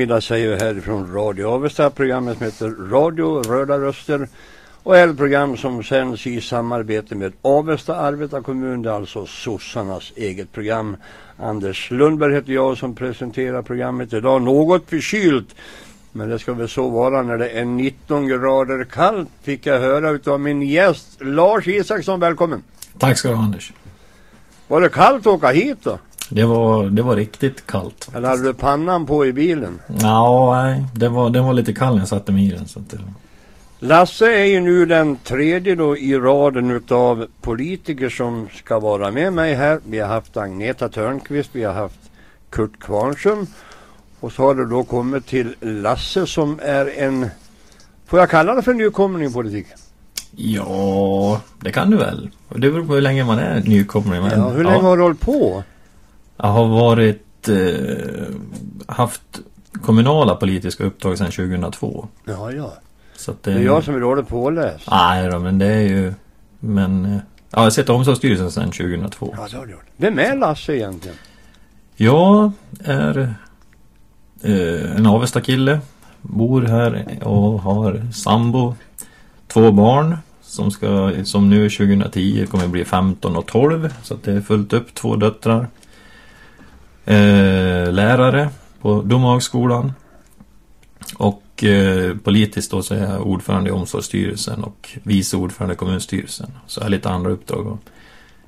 eftermiddag säger vi härifrån Radio Avesta, programmet som heter Radio Röda Röster och är ett program som sänds i samarbete med Avesta arbetarkommun, det är alltså sossarnas eget program. Anders Lundberg heter jag som presenterar programmet idag, något förkylt. Men det ska väl så vara när det är 19 grader kallt fick jag höra utav min gäst Lars Isaksson, välkommen. Tack ska du ha Anders. Var det kallt att åka hit då? Det var, det var riktigt kallt. Eller hade du pannan på i bilen? Ja, nej. Det var, det var lite kall när jag satte mig i den. Så att det, Lasse är ju nu den tredje då i raden utav politiker som ska vara med mig här. Vi har haft Agneta Törnqvist, vi har haft Kurt Kvarnström och så har det då kommit till Lasse som är en, får jag kalla det för nykomling i politik? ja, det kan du väl. Det beror på hur länge man är nykomling. Men, Ja, hur länge har du hållit på? Jag har varit, eh, haft kommunala politiska uppdrag sedan 2002. Ja, ja. Så att Det är jag som är dåligt påläst. Nej då, men det är ju, men, eh, ja, jag har sett omsorgsstyrelsen sedan 2002. Ja, det har du gjort. Vem är Lasse egentligen? Jag är eh, en Avesta kille. Bor här och har sambo. Två barn. Som, ska, som nu 2010 kommer bli 15 och 12. Så att det är fullt upp. Två döttrar. Eh, lärare på Domhagsskolan. Och eh, politiskt då så är jag ordförande i omsorgsstyrelsen och vice ordförande i kommunstyrelsen. Så jag har lite andra uppdrag. Och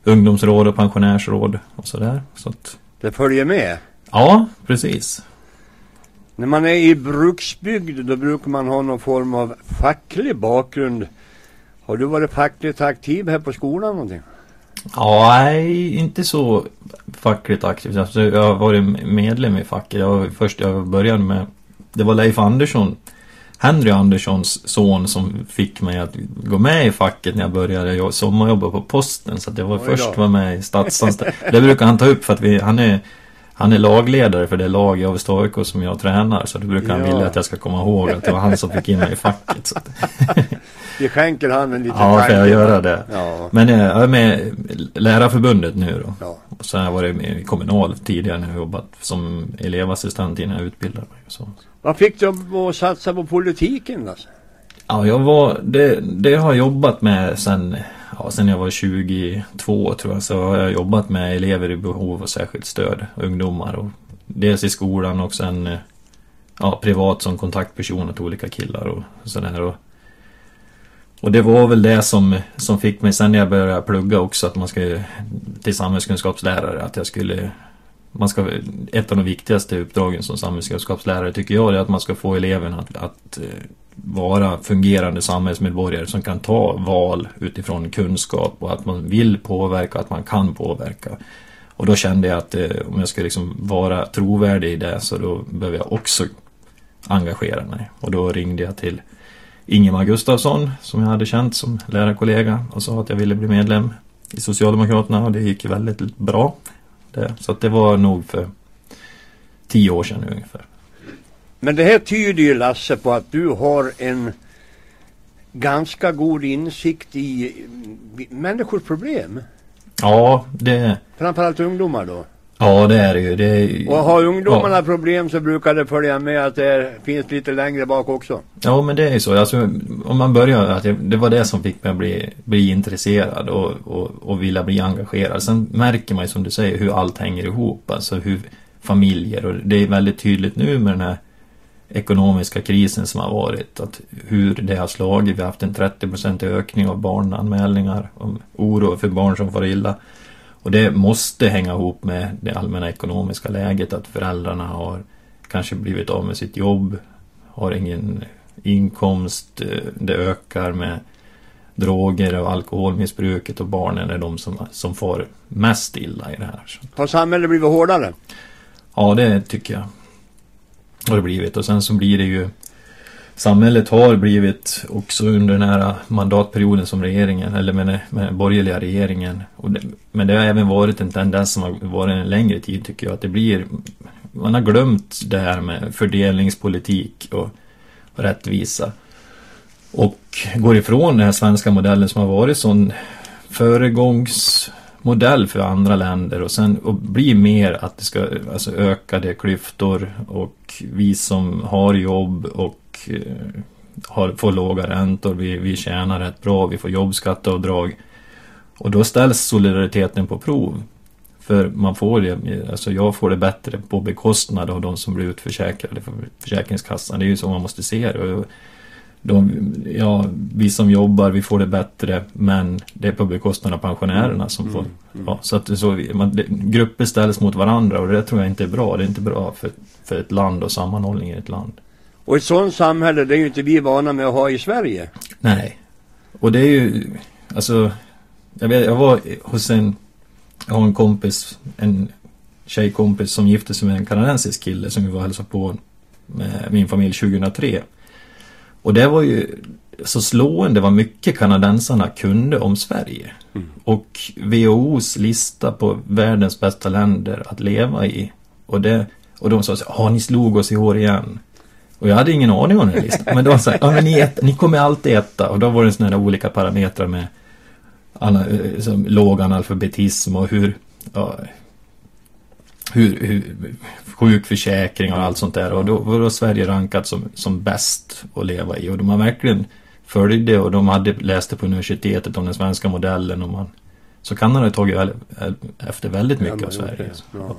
ungdomsråd och pensionärsråd och sådär. Så att, Det följer med. ja, precis. När man är i bruksbygd då brukar man ha någon form av facklig bakgrund. Har du varit fackligt aktiv här på skolan någonting? Ja, nej, inte så fackligt aktivt. Alltså, jag har varit medlem i facket. Jag var först jag började med, det var Leif Andersson, Henry Anderssons son som fick mig att gå med i facket när jag började jag sommarjobba på posten. Så att jag var Oj då. först var med i statsanställd. det brukar han ta upp för att vi, han är han är lagledare för det lag i Avesta AIK som jag tränar. Så det brukar han Ja. vilja att jag ska komma ihåg att det var han som fick in mig i facket. Så Vi skänker han en liten ja, får jag tanke. göra det? Ja. Men eh, jag är med i Lärarförbundet nu då. ja. Och så har jag varit med i Kommunal tidigare när jag jobbat som elevassistent innan jag utbildade mig. Så. Vad fick du att satsa på politiken alltså? Ja, jag var, det, det har jag jobbat med sen, ja, sen jag var 22 tror jag. Så har jag jobbat med elever i behov av särskilt stöd, ungdomar. Och dels i skolan och sen eh, ja, privat som kontaktperson åt olika killar och sådär. Och, och det var väl det som, som fick mig sen när jag började plugga också att man ska till samhällskunskapslärare att jag skulle man ska, ett av de viktigaste uppdragen som samhällskunskapslärare tycker jag är att man ska få eleverna att, att eh, vara fungerande samhällsmedborgare som kan ta val utifrån kunskap och att man vill påverka, att man kan påverka. Och då kände jag att eh, om jag ska liksom vara trovärdig i det så då behöver jag också engagera mig. Och då ringde jag till Ingemar Gustafsson som jag hade känt som lärarkollega och sa att jag ville bli medlem i Socialdemokraterna och det gick väldigt bra. Det. Så att det var nog för tio år sedan ungefär. Men det här tyder ju Lasse på att du har en ganska god insikt i människors problem. Ja, det, Framförallt ungdomar då. ja, det är det ju. Det är, Och har ungdomarna ja. problem så brukar det följa med att det finns lite längre bak också. Ja, men det är ju så. Alltså, om man börjar, att det, det var det som fick mig att bli, bli intresserad och, och, och vilja bli engagerad. Sen märker man ju som du säger hur allt hänger ihop. Alltså hur familjer, och det är väldigt tydligt nu med den här ekonomiska krisen som har varit. Att hur det har slagit. Vi har haft en 30% ökning av barnanmälningar. Om oro för barn som far illa. Och det måste hänga ihop med det allmänna ekonomiska läget, att föräldrarna har kanske blivit av med sitt jobb, har ingen inkomst, eh, det ökar med droger och alkoholmissbruket och barnen är de som, som får mest illa i det här. Har samhället blivit hårdare? Ja, det tycker jag. Har det blivit. Och sen så blir det ju Samhället har blivit också under den här mandatperioden som regeringen, eller med, med den borgerliga regeringen. Det, men det har även varit en tendens som har varit en längre tid tycker jag, att det blir Man har glömt det här med fördelningspolitik och, och rättvisa. Och går ifrån den här svenska modellen som har varit sån föregångs modell för andra länder och sen och bli mer att det ska alltså ökade klyftor och vi som har jobb och eh, har, får låga räntor, vi, vi tjänar rätt bra, vi får jobbskatteavdrag. Och då ställs solidariteten på prov. För man får det, alltså jag får det bättre på bekostnad av de som blir utförsäkrade från Försäkringskassan. Det är ju så man måste se det de, ja, vi som jobbar, vi får det bättre, men det är på bekostnad av pensionärerna som får. Mm, mm. Ja, så att så, man, det, grupper ställs mot varandra och det tror jag inte är bra. Det är inte bra för, för ett land och sammanhållning i ett land. Och ett sådant samhälle, det är ju inte vi vana med att ha i Sverige. Nej. Och det är ju, alltså, jag, vet, jag var hos en, jag har en kompis, en tjejkompis som gifte sig med en kanadensisk kille som vi var och hälsade på med min familj 2003. Och det var ju så slående vad mycket kanadensarna kunde om Sverige. Mm. Och WHOs lista på världens bästa länder att leva i. Och, det, och de sa så ja ni slog oss i år igen. Och jag hade ingen aning om den listan. Men de sa, ja men ni, ett, ni kommer alltid etta. Och då var det sådana olika parametrar med alla, som låg analfabetism och hur, ja, hur, hur, sjukförsäkring och allt sånt där. Och då var Sverige rankat som, som bäst att leva i. Och de har verkligen följde och de hade läste på universitetet om den svenska modellen. Och man, så Kanada har tagit efter väldigt mycket ja, av Sverige. Ja.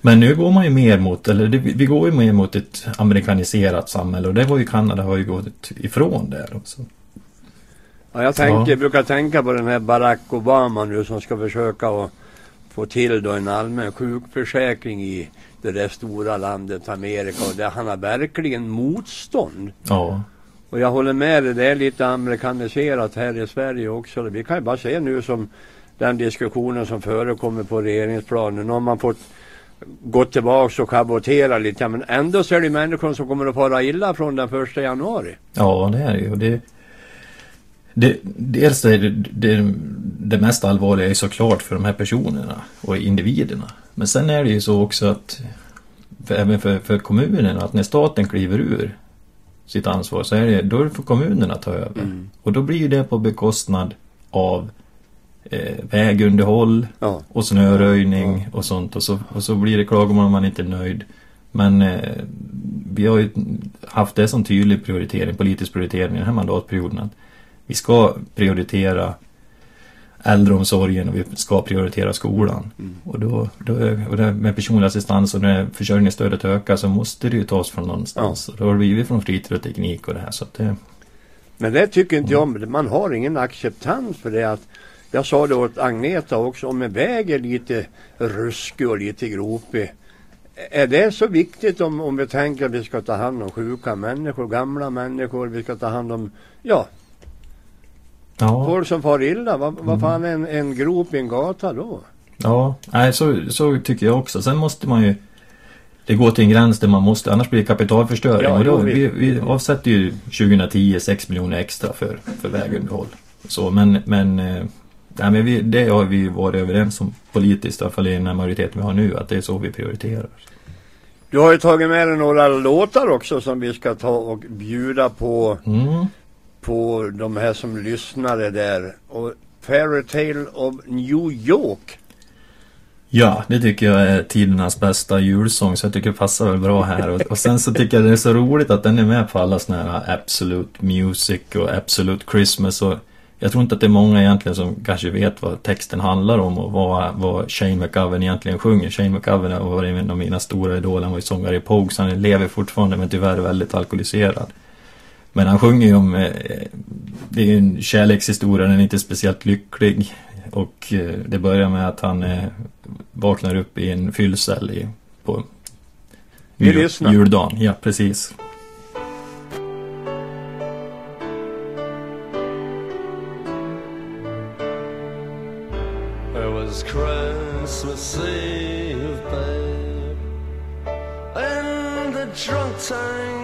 Men nu går man ju mer mot, eller det, vi går ju mer mot ett amerikaniserat samhälle och det var ju Kanada har ju gått ifrån där också. Ja, jag tänker, ja. brukar tänka på den här Barack Obama nu som ska försöka att få till då en allmän sjukförsäkring i det där stora landet Amerika och där han har verkligen motstånd. Ja. Och jag håller med dig, det är lite amerikaniserat här i Sverige också. Vi kan ju bara se nu som den diskussionen som förekommer på regeringsplanen. Om man fått gå tillbaka och schavottera lite. Men ändå så är det människor som kommer att fara illa från den första januari. Ja, det är det ju. Det, dels är det, det, det mest allvarliga är såklart för de här personerna och individerna. Men sen är det ju så också att för, även för, för kommunerna att när staten kliver ur sitt ansvar så är det, då är det för kommunerna att ta över. Mm. Och då blir det på bekostnad av eh, vägunderhåll ja. och snöröjning ja. och sånt. Och så, och så blir det klagomål om man inte är nöjd. Men eh, vi har ju haft det som tydlig prioritering, politisk prioritering i den här mandatperioden. Att vi ska prioritera äldreomsorgen och vi ska prioritera skolan. Mm. Och, då, då, och det med personlig assistans och när försörjningsstödet ökar så måste det ju tas från någonstans. Ja. Och då har det blivit från fritid och teknik och det här. Så det, Men det tycker inte jag om. Man har ingen acceptans för det. att Jag sa det åt Agneta också, om en väg är lite ruskig och lite gropig. Är det så viktigt om, om vi tänker att vi ska ta hand om sjuka människor, gamla människor, vi ska ta hand om, ja, Ja. Folk som far illa, vad, vad mm. fan är en, en grop i en gata då? Ja, nej så, så tycker jag också. Sen måste man ju det går till en gräns där man måste, annars blir det kapitalförstöring. Ja, och då, vi, vi avsätter ju 2010 6 miljoner extra för, för vägunderhåll. Så, men, men, eh, nej, men vi, det har vi varit överens om politiskt, i alla fall i den här majoriteten vi har nu, att det är så vi prioriterar. Du har ju tagit med dig några låtar också som vi ska ta och bjuda på. Mm på de här som lyssnade där. Och Fairytale of New York. Ja, det tycker jag är tidernas bästa julsång så jag tycker det passar väl bra här. Och, och sen så tycker jag det är så roligt att den är med på alla sådana här Absolute Music och Absolute Christmas. Och jag tror inte att det är många egentligen som kanske vet vad texten handlar om och vad, vad Shane McGovern egentligen sjunger. Shane McGovern har varit en av mina stora idoler. Han var ju sångare i Pogues. Han lever fortfarande men tyvärr väldigt alkoholiserad. Men han sjunger ju om, eh, det är ju en kärlekshistoria, den är inte speciellt lycklig. Och eh, det börjar med att han eh, vaknar upp i en fyllcell i, på lyssnar. juldagen. Ja, precis. It was Christmas Eve, babe, in the drunk tank.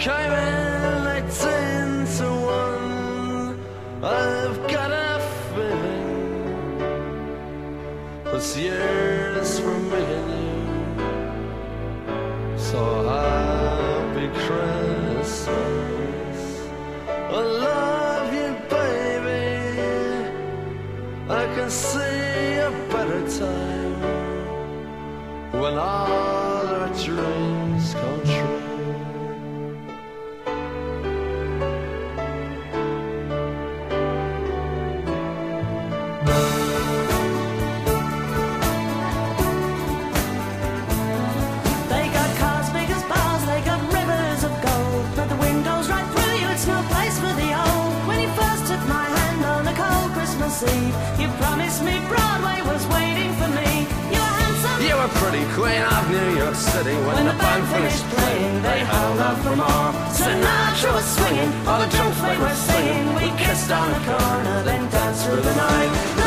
came in eighteen to one. I've got a feeling this year is for me and you. So happy Christmas. I love you, baby. I can see a better time when all you promised me Broadway was waiting for me. You were handsome. You were pretty queen of New York City when, When the band finished playing. They held out for more. Sinatra was swinging, all the drunks they were singing. We kissed on the corner, then danced through the night.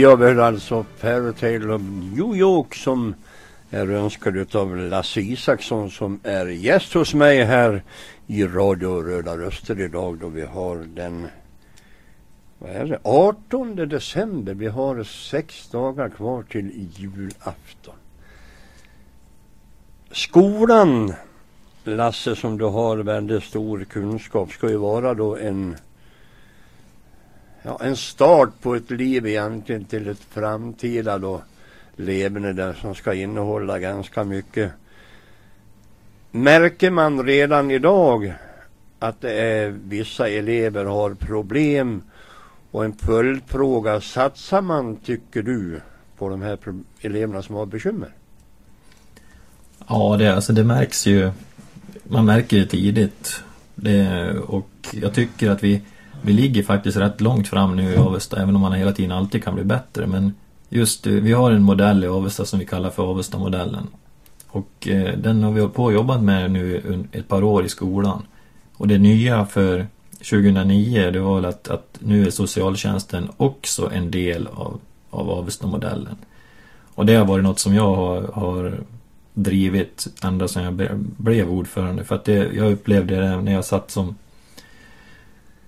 Ja, vi hörde alltså Fairytale of New York som är önskad utav Lasse Isaksson som är gäst hos mig här i Radio Röda Röster idag då vi har den vad är det, 18 december. Vi har sex dagar kvar till julafton. Skolan, Lasse, som du har väldigt stor kunskap, ska ju vara då en ja, en start på ett liv egentligen till ett framtida då levande där som ska innehålla ganska mycket. Märker man redan idag att det är vissa elever har problem och en följdfråga, satsar man tycker du på de här eleverna som har bekymmer? Ja, det, alltså det märks ju. Man märker det tidigt. Det, och jag tycker att vi, vi ligger faktiskt rätt långt fram nu i Avesta, även om man hela tiden alltid kan bli bättre. Men just eh, vi har en modell i Avesta som vi kallar för Avesta-modellen. Och eh, den har vi hållit på och jobbat med nu ett par år i skolan. Och det nya för 2009 det var väl att, att nu är socialtjänsten också en del av, av Avesta-modellen. Och det har varit något som jag har, har drivit ända sedan jag blev ordförande. För att det, jag upplevde det när jag satt som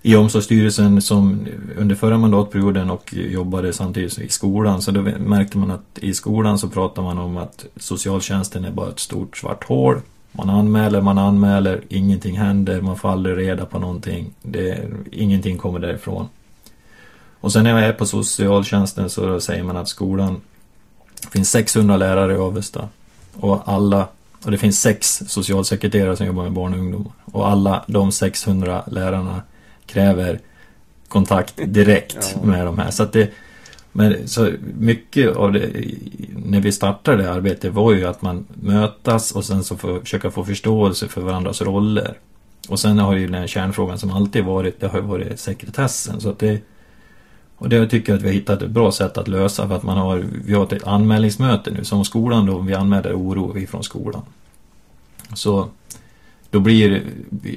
i omsorgsstyrelsen som under förra mandatperioden och jobbade samtidigt i skolan. Så då märkte man att i skolan så pratar man om att socialtjänsten är bara ett stort svart hål. Man anmäler, man anmäler, ingenting händer, man får aldrig reda på någonting. Det, ingenting kommer därifrån. Och sen när jag är på socialtjänsten så säger man att skolan det finns 600 lärare i Avesta. Och alla, och det finns sex socialsekreterare som jobbar med barn och ungdomar. Och alla de 600 lärarna kräver kontakt direkt ja. med de här. Så att det, men så mycket av det, när vi startade det arbetet var ju att man mötas och sen så får, försöka få förståelse för varandras roller. Och sen har ju den kärnfrågan som alltid varit, det har ju varit sekretessen. Så att det, och det tycker jag att vi har hittat ett bra sätt att lösa för att man har, vi har ett anmälningsmöte nu som skolan då, vi anmäler oro ifrån skolan. Så då blir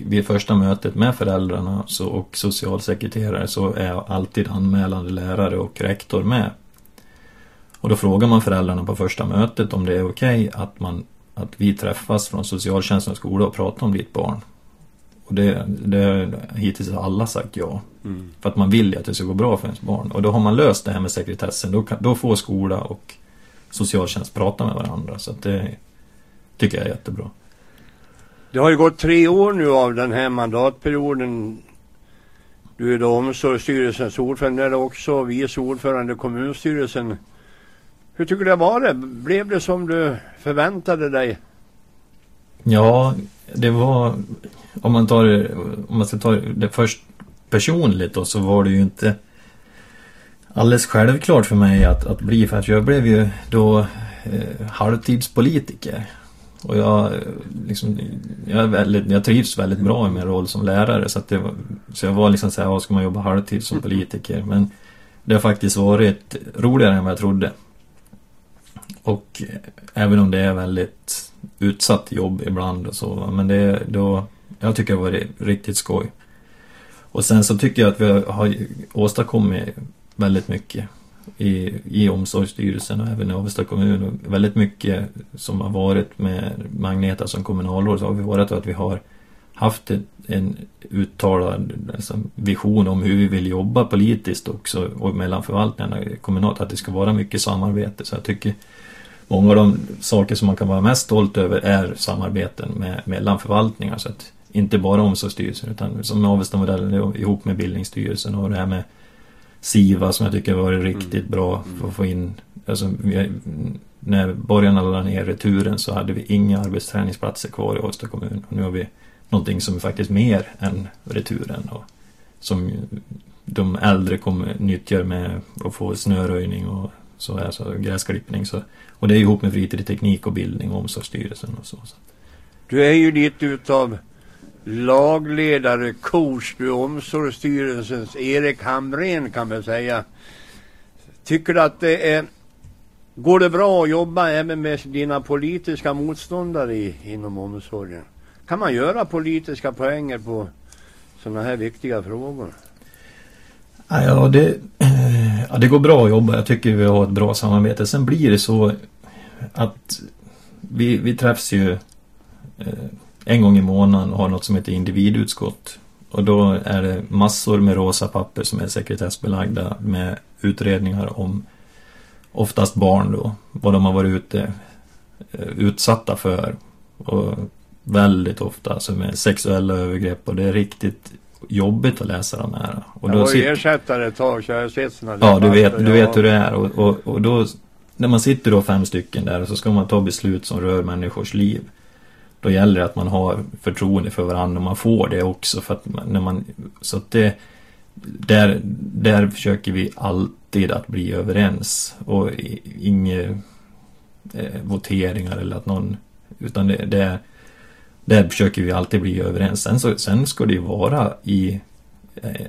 vid första mötet med föräldrarna så, och socialsekreterare så är alltid anmälande lärare och rektor med. Och då frågar man föräldrarna på första mötet om det är okej okay att, att vi träffas från socialtjänsten och skola och pratar om ditt barn. Och det, det hittills har alla sagt ja. Mm. För att man vill ju att det ska gå bra för ens barn. Och då har man löst det här med sekretessen. Då, kan, då får skola och socialtjänst prata med varandra. Så att det tycker jag är jättebra. Det har ju gått tre år nu av den här mandatperioden. Du är då omsorgsstyrelsens ordförande eller också vice ordförande i kommunstyrelsen. Hur tycker du det var det? Blev det som du förväntade dig? Ja, det var om man tar om man ska ta det först personligt då så var det ju inte alldeles självklart för mig att, att bli för att jag blev ju då eh, halvtidspolitiker. Och jag, liksom, jag, är väldigt, jag trivs väldigt bra i min roll som lärare så att det så jag var liksom såhär, ja, ska man jobba halvtid som politiker? Men det har faktiskt varit roligare än vad jag trodde. Och även om det är väldigt utsatt jobb ibland och så, men det, då, jag tycker det har varit riktigt skoj. Och sen så tycker jag att vi har åstadkommit väldigt mycket i, i omsorgsstyrelsen och även i Avesta kommun. Och väldigt mycket som har varit med Magneta som kommunalråd så har vi varit att vi har haft en uttalad liksom, vision om hur vi vill jobba politiskt också och mellan förvaltningarna kommunalt, att det ska vara mycket samarbete. Så jag tycker många av de saker som man kan vara mest stolt över är samarbeten med, mellan förvaltningar. Så att inte bara omsorgsstyrelsen utan som Avesta-modellen ihop med bildningsstyrelsen och det här med SIVA som jag tycker varit riktigt mm. bra för att få in alltså, vi, när borgarna lade ner returen så hade vi inga arbetsträningsplatser kvar i Avesta kommun och nu har vi någonting som är faktiskt mer än returen och som de äldre kommer nyttjar med att få snöröjning och så här, så gräsklippning så, och det är ihop med fritid, teknik och bildning och omsorgsstyrelsen och så. så. Du är ju lite utav lagledare, coach vid Omsorgsstyrelsens Erik Hamrén kan man säga. Tycker du att det är Går det bra att jobba även med dina politiska motståndare i, inom omsorgen? Kan man göra politiska poänger på sådana här viktiga frågor? Ja, det, eh, ja, det går bra att jobba. Jag tycker vi har ett bra samarbete. Sen blir det så att vi, vi träffs ju eh, en gång i månaden och har något som heter individutskott. Och då är det massor med rosa papper som är sekretessbelagda med utredningar om oftast barn då, vad de har varit ute, eh, utsatta för. Och väldigt ofta alltså med sexuella övergrepp och det är riktigt jobbigt att läsa de här. Och jag var ju sitter- ersättare ett tag så jag har sett såna Ja, du vet, du vet hur det är. Och, och, och då, när man sitter då fem stycken där och så ska man ta beslut som rör människors liv. Då gäller det att man har förtroende för varandra och man får det också. För att när man, så att det, där, där försöker vi alltid att bli överens. Och inga eh, voteringar eller att någon... Utan det, det, där försöker vi alltid bli överens. Sen, så, sen ska det ju vara i eh,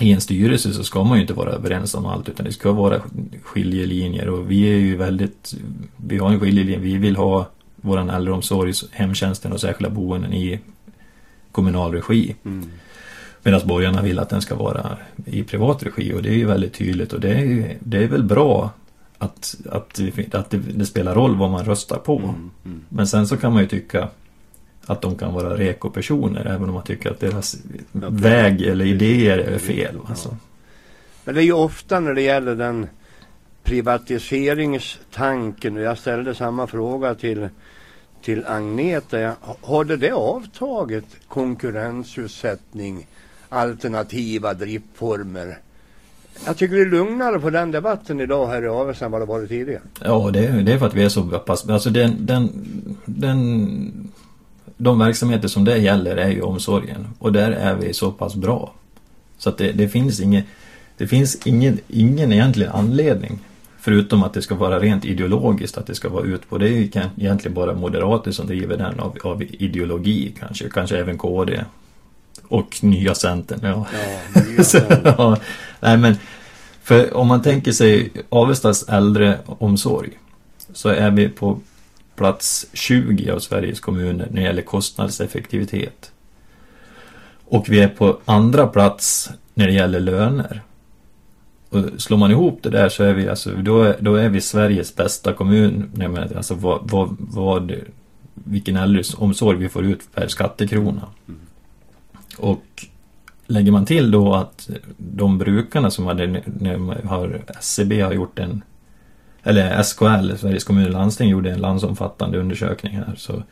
i en styrelse så ska man ju inte vara överens om allt utan det ska vara skiljelinjer och vi är ju väldigt, vi har en skiljelinje, vi vill ha våran äldreomsorg, hemtjänsten och särskilda boenden i kommunal regi. Mm. Medan borgarna vill att den ska vara i privat regi och det är ju väldigt tydligt och det är, det är väl bra att, att, att det, det spelar roll vad man röstar på. Mm. Mm. Men sen så kan man ju tycka att de kan vara reko-personer även om man tycker att deras Ja, väg eller idéer är fel. Alltså. Men det är ju ofta när det gäller den privatiseringstanken och jag ställde samma fråga till, till Agneta. Har det avtagit konkurrensutsättning, alternativa driftformer? Jag tycker det är lugnare på den debatten idag här i Avesta än vad det varit tidigare. Ja, det är, det är för att vi är så pass... Alltså den, den, den, de verksamheter som det gäller är ju omsorgen. Och där är vi så pass bra. Så att det, det finns inget, Det finns ingen, ingen egentlig anledning. Förutom att det ska vara rent ideologiskt, att det ska vara ut på. Det är egentligen bara moderater som driver den av, av ideologi kanske. Kanske även KD. Och nya Centern, ja. Ja, Så, ja, nej men, för om man tänker sig Avestas äldreomsorg så är vi på plats 20 av Sveriges kommuner när det gäller kostnadseffektivitet. Och vi är på andra plats när det gäller löner. Och slår man ihop det där så är vi alltså, då är, då är vi Sveriges bästa kommun. Nej, men, alltså vad, vad, vad, vilken äldreomsorg vi får ut per skattekrona. Och lägger man till då att de brukarna som hade, när har, SCB har gjort en, eller SKL, Sveriges kommuner och landsting, gjorde en landsomfattande undersökning här, så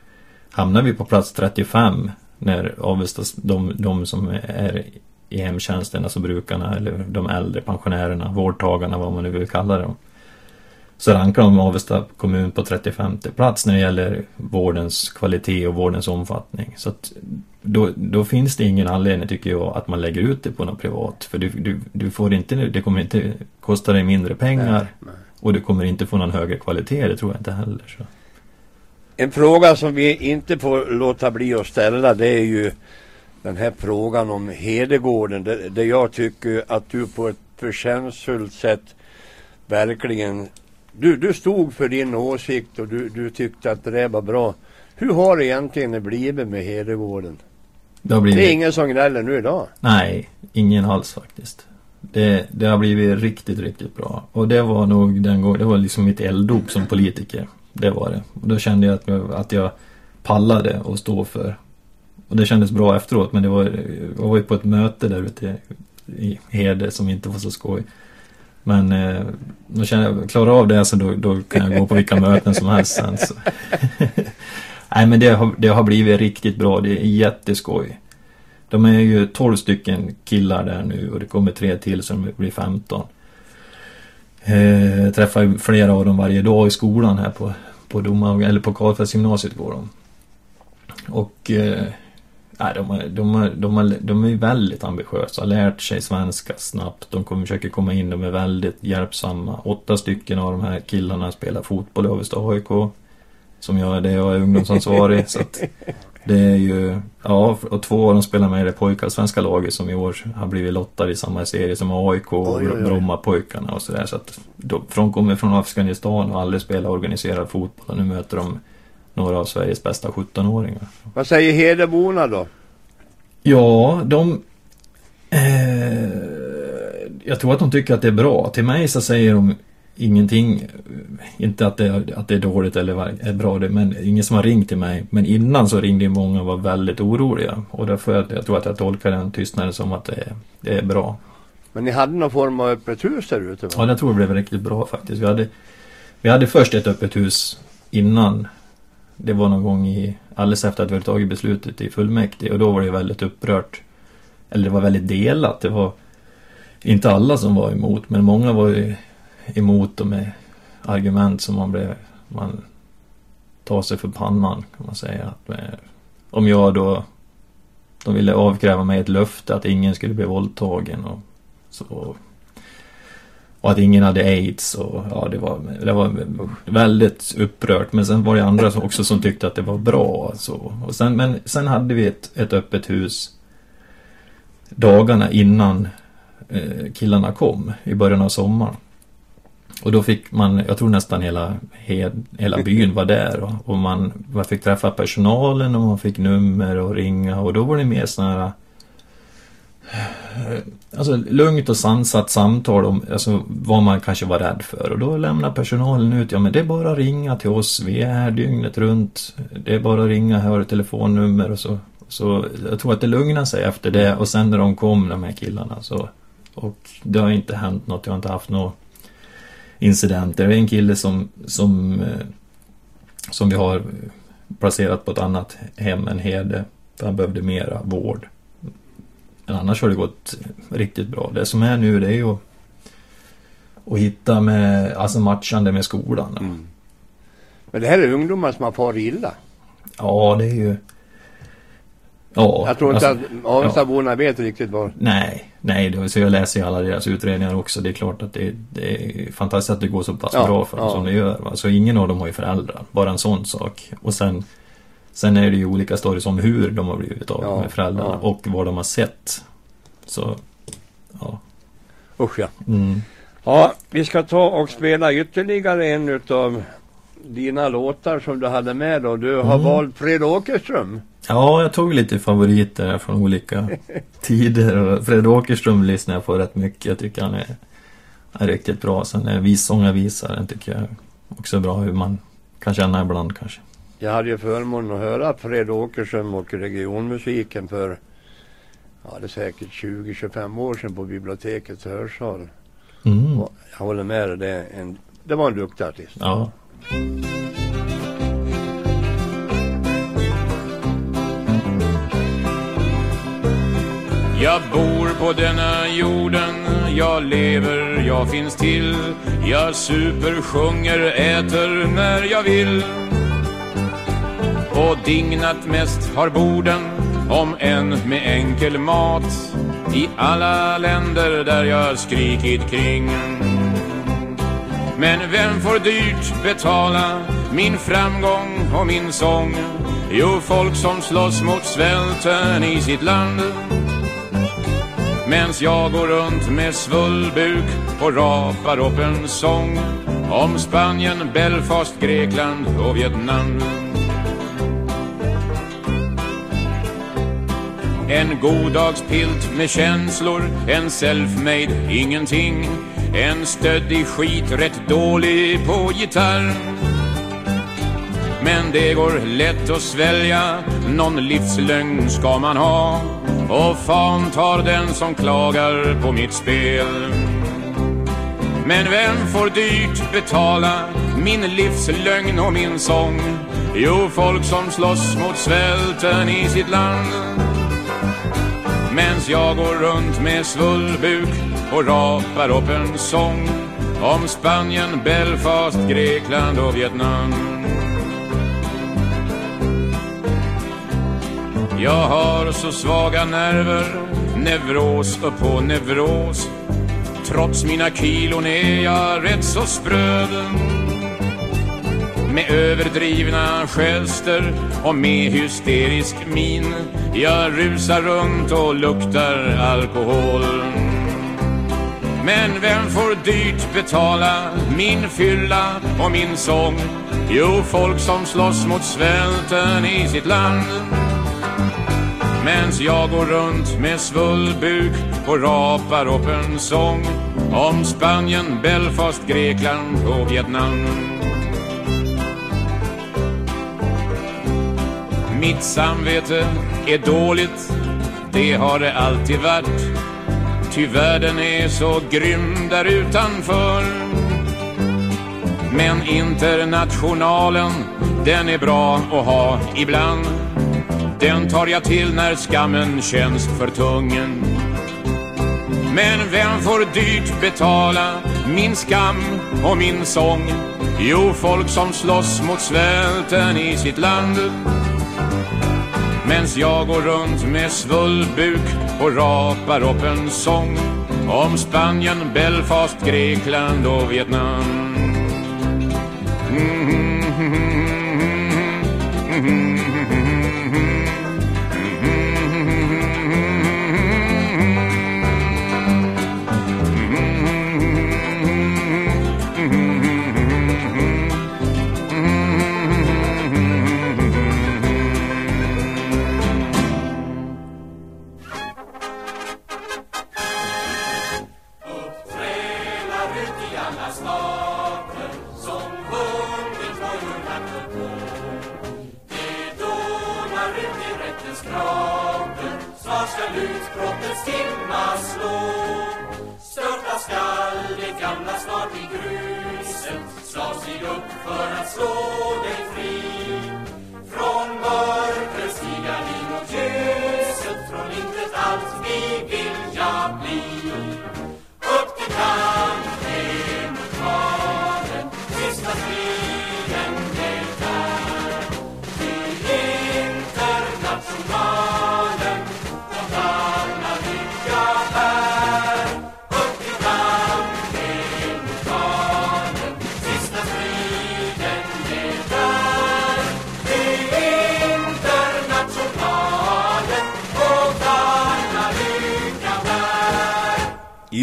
hamnar vi på plats 35 när Avestas, de, de som är i hemtjänsten, alltså brukarna eller de äldre pensionärerna, vårdtagarna, vad man nu vill kalla dem. Så rankar de Avesta kommun på 35 plats när det gäller vårdens kvalitet och vårdens omfattning. Så att då, då finns det ingen anledning tycker jag att man lägger ut det på något privat. För du, du, du får inte, det kommer inte kosta dig mindre pengar Nej, nej. och du kommer inte få någon högre kvalitet, det tror jag inte heller. Så. En fråga som vi inte får låta bli att ställa det är ju den här frågan om Hedegården. Där, där jag tycker att du på ett förtjänstfullt sätt verkligen du, du stod för din åsikt och du, du tyckte att det där var bra. Hur har det egentligen blivit med Hedegården? Det har blivit... Det är ingen som gnäller nu idag. Nej, ingen alls faktiskt. Det, det har blivit riktigt, riktigt bra. Och det var nog den gången, det var liksom mitt elddop som politiker. Det var det. Och då kände jag att, att jag pallade att stå för. Och det kändes bra efteråt, men det var, jag var ju på ett möte där ute i Hede som inte var så skoj. Men eh, då känner jag, klarar av det så då, då kan jag gå på vilka möten som helst sen. Så. Nej men det har, det har blivit riktigt bra, det är jätteskoj. De är ju 12 stycken killar där nu och det kommer tre till så de blir 15. Eh, jag träffar ju flera av dem varje dag i skolan här på, på Doma, eller på Karlfeldtsgymnasiet går de. Och eh, nej, de, har, de, har, de, har, de är väldigt ambitiösa, lärt sig svenska snabbt. De kommer försöka komma in, de är väldigt hjälpsamma. Åtta stycken av de här killarna spelar fotboll i Avesta AIK. Som jag är det, jag är ungdomsansvarig. så att det är ju, ja, och två av dem spelar med i det pojkarsvenska laget som i år har blivit lottade i samma serie som AIK och Oj, oj, oj. Brommapojkarna och sådär. Så att de, de kommer från Afghanistan och aldrig spelat organiserad fotboll och nu möter de några av Sveriges bästa 17-åringar. Vad säger Hedeborna då? Ja, de... Eh, jag tror att de tycker att det är bra. Till mig så säger de ingenting. Inte att det, att det är dåligt eller är bra, det, men ingen som har ringt till mig. Men innan så ringde många och var väldigt oroliga. Och därför jag, jag tror att jag tolkar den tystnaden som att det är, det är bra. Men ni hade någon form av öppet hus där ute va? Ja, jag tror det blev riktigt bra faktiskt. Vi hade, vi hade först ett öppet hus innan. Det var någon gång i, alldeles efter att vi hade tagit beslutet i fullmäktige och då var det väldigt upprört. eller det var väldigt delat. Det var inte alla som var emot, men många var ju emot och med argument som man blev, man tar sig för pannan kan man säga. Att, om jag då, de ville avkräva mig ett löfte att ingen skulle bli våldtagen och så. Och att ingen hade aids och ja, det var, det var väldigt upprört. Men sen var det andra också som tyckte att det var bra. Alltså. Och sen, men sen hade vi ett, ett öppet hus dagarna innan eh, killarna kom i början av sommaren. Och då fick man, jag tror nästan hela, hela byn var där och, och man, man fick träffa personalen och man fick nummer och ringa och då var det mer sådana här Eh, alltså lugnt och sansat samtal om alltså, vad man kanske var rädd för och då lämnar personalen ut, ja men det är bara att ringa till oss, vi är här dygnet runt, det är bara att ringa, här har du telefonnummer och så. Så jag tror att det lugnar sig efter det och sen när de kom, de här killarna, så och det har inte hänt något, jag har inte haft några incidenter. Det är en kille som, som, eh, som vi har placerat på ett annat hem än Hede. För han behövde mera vård. Men annars har det gått riktigt bra. Det som är nu det är ju att, att hitta med, alltså matchande med skolan. Mm. Men det här är ungdomar som har farit illa. Ja, det är ju... Ja, jag tror inte alltså, att Avestaborna ja. vet riktigt vad... Nej, nej, det, så jag läser ju alla deras utredningar också. Det är klart att det, det är fantastiskt att det går så pass ja, bra för dem ja. som det gör. Va? Så ingen av dem har ju föräldrar, bara en sån sak. Och sen, sen är det ju olika stories om hur de har blivit av ja, med föräldrarna och vad de har sett. Så, ja. Usch ja. Mm. Ja, vi ska ta och spela ytterligare en utav dina låtar som du hade med och du har mm. valt Fred Åkerström. Ja, jag tog lite favoriter från olika tider. Fred Åkerström lyssnar jag på rätt mycket. Jag tycker han är, är riktigt bra. Sen är vissångarvisaren tycker jag också bra hur man kan känna ibland kanske. Jag hade ju förmånen att höra Fred Åkerström och regionmusiken för ja, det är säkert 20-25 år sedan på bibliotekets hörsal. Mm. jag håller med dig, det, en, det var en duktig artist. Ja. Jag bor på denna jorden, jag lever, jag finns till. Jag super, sjunger, äter när jag vill. Och dignat mest har borden, om än med enkel mat. I alla länder där jag skrikit kring. Men vem får dyrt betala min framgång och min sång? Jo, folk som slåss mot svälten i sitt land. Mens jag går runt med svullbuk och rapar upp en sång om Spanien, Belfast, Grekland och Vietnam. En goddagspilt med känslor, en self-made ingenting. En stöddig skit, rätt dålig på gitarr. Men det går lätt att svälja, någon livslögn ska man ha. Och fan tar den som klagar på mitt spel. Men vem får dyrt betala min livslögn och min sång? Jo, folk som slåss mot svälten i sitt land. Mens jag går runt med svullbuk och rapar upp en sång om Spanien, Belfast, Grekland och Vietnam. Jag har så svaga nerver, nevros upp på nevros. Trots mina kilon är jag rätt så spröd. Med överdrivna gester och med hysterisk min. Jag rusar runt och luktar alkohol. Men vem får dyrt betala min fylla och min sång? Jo, folk som slåss mot svälten i sitt land. Mens jag går runt med svullbuk och rapar upp en sång om Spanien, Belfast, Grekland och Vietnam. Mitt samvete är dåligt, det har det alltid varit. Ty världen är så grym där utanför. Men internationalen, den är bra att ha ibland. Den tar jag till när skammen känns för tungen Men vem får dyrt betala min skam och min sång? Jo, folk som slåss mot svälten i sitt land Mens jag går runt med svullbuk och rapar upp en sång om Spanien, Belfast, Grekland och Vietnam. Mm Trälar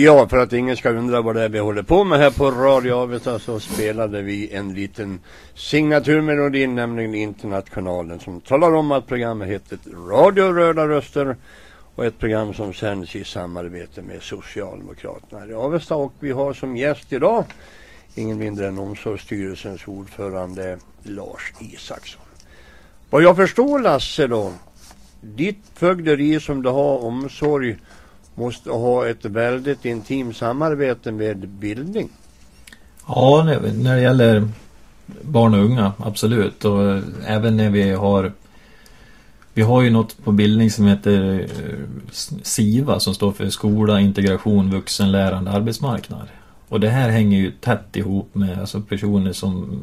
Ja, för att ingen ska undra vad det är vi håller på med här på Radio Avesta så spelade vi en liten signaturmelodi, nämligen Internationalen, som talar om att programmet heter Radio Röda Röster och ett program som sänds i samarbete med Socialdemokraterna här i Avesta. Och vi har som gäst idag ingen mindre än Omsorgsstyrelsens ordförande Lars Isaksson. Vad jag förstår Lasse då, ditt fögderi som du har omsorg måste ha ett väldigt intimt samarbete med bildning. Ja, när- det gäller barn och unga, absolut. Och eh, även när vi har Vi har ju något på bildning som heter eh, SIVA som står för Skola, Integration, Vuxenlärande, Arbetsmarknad. Och det här hänger ju tätt ihop med alltså personer som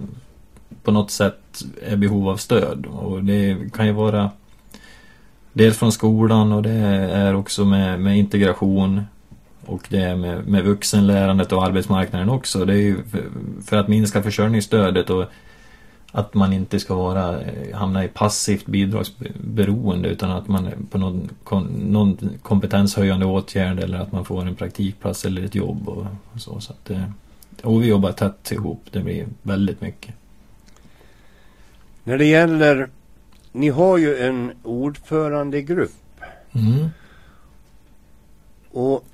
på något sätt är i behov av stöd. Och det kan ju vara dels från skolan och det är också med, med integration och det är med, med vuxenlärandet och arbetsmarknaden också. Det är ju för, för att minska försörjningsstödet och att man inte ska vara, eh, hamna i passivt bidragsberoende utan att man är på någon, någon kompetenshöjande åtgärd eller att man får en praktikplats eller ett jobb och så. så att, eh, och vi jobbar tätt ihop, det blir väldigt mycket. När det gäller, ni har ju en ordförandegrupp Mm. och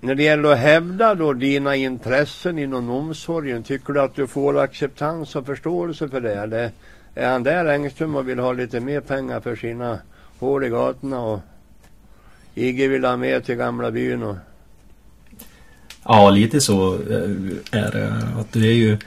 när det gäller att hävda då dina intressen inom omsorgen, tycker du att du får acceptans och förståelse för det? Eller är han där Engström och vill ha lite mer pengar för sina hål i gatorna och Igge vill ha mer till gamla byn och Ja, lite så eh, är det. Att det är ju,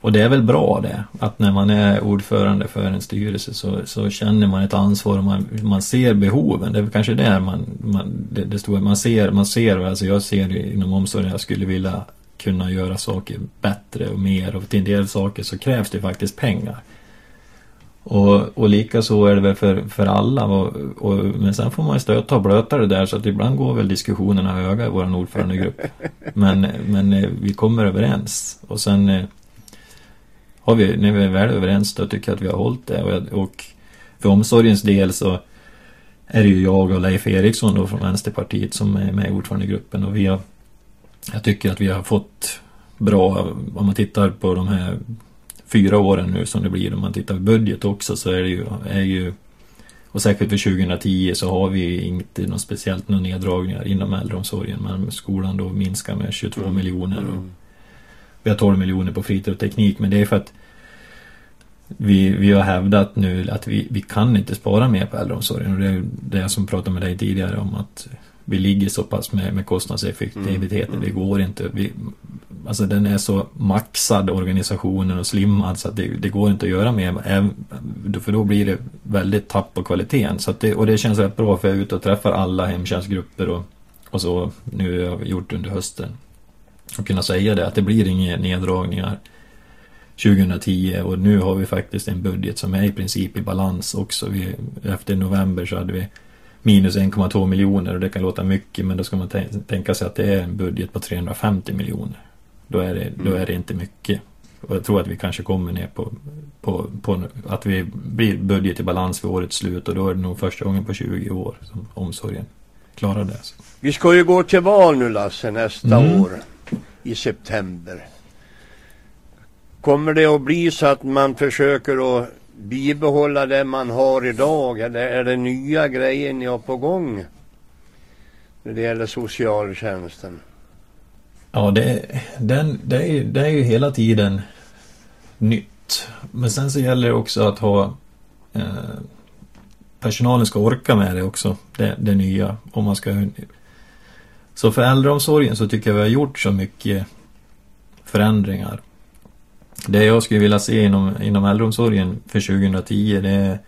och det är väl bra det. Att när man är ordförande för en styrelse så, så känner man ett ansvar och man, man ser behoven. Det är väl kanske där man, man det, det stora, man ser, man ser, alltså jag ser inom omsorgen, jag skulle vilja kunna göra saker bättre och mer och till en del saker så krävs det faktiskt pengar. Och, och lika så är det väl för, för alla. Och, och, men sen får man ju stöta och blöta det där så att ibland går väl diskussionerna höga i vår ordförandegrupp. Men, men eh, vi kommer överens. Och sen eh, har vi, när vi är väl överens då tycker jag att vi har hållit det. Och, och för omsorgens del så är det ju jag och Leif Eriksson då från Vänsterpartiet som är med i ordförandegruppen. Och vi har, jag tycker att vi har fått bra, om man tittar på de här fyra åren nu som det blir, om man tittar på budget också så är det ju, är ju och särskilt för 2010 så har vi inte något speciellt några neddragningar inom äldreomsorgen men skolan då minskar med 22 miljoner och mm vi har 12 miljoner på fritid och teknik men det är för att vi, vi har hävdat nu att vi, vi kan inte spara mer på äldreomsorgen och det är det som pratade med dig tidigare om att vi ligger så pass med, med kostnadseffektiviteten. Mm. Det går inte. Vi, alltså den är så maxad organisationen och slimmad så att det, det går inte att göra mer. För då blir det väldigt tapp på kvaliteten. Så det, och det känns rätt bra för jag är ute och träffar alla hemtjänstgrupper och, och så nu har jag gjort under hösten. Och kunna säga det att det blir inga neddragningar 2010 och nu har vi faktiskt en budget som är i princip i balans också. Vi, efter november så hade vi minus 1,2 miljoner och det kan låta mycket men då ska man tän- tänka sig att det är en budget på 350 miljoner. Då är det, då är det inte mycket. Och jag tror att vi kanske kommer ner på, på, på att vi blir budget i balans vid årets slut och då är det nog första gången på 20 år som omsorgen klarar det. Vi ska ju gå till val nu Lasse nästa Mm. år i september. Kommer det att bli så att man försöker att bibehålla det man har idag eller är det nya grejer ni har på gång? När det gäller socialtjänsten. Ja, det, den, det, är, ju- det är ju hela tiden nytt. Men sen så gäller det också att ha eh, personalen ska orka med det också, det, det nya. Om man ska, så för äldreomsorgen så tycker jag vi har gjort så mycket förändringar. Det jag skulle vilja se inom, inom äldreomsorgen för 2010 det är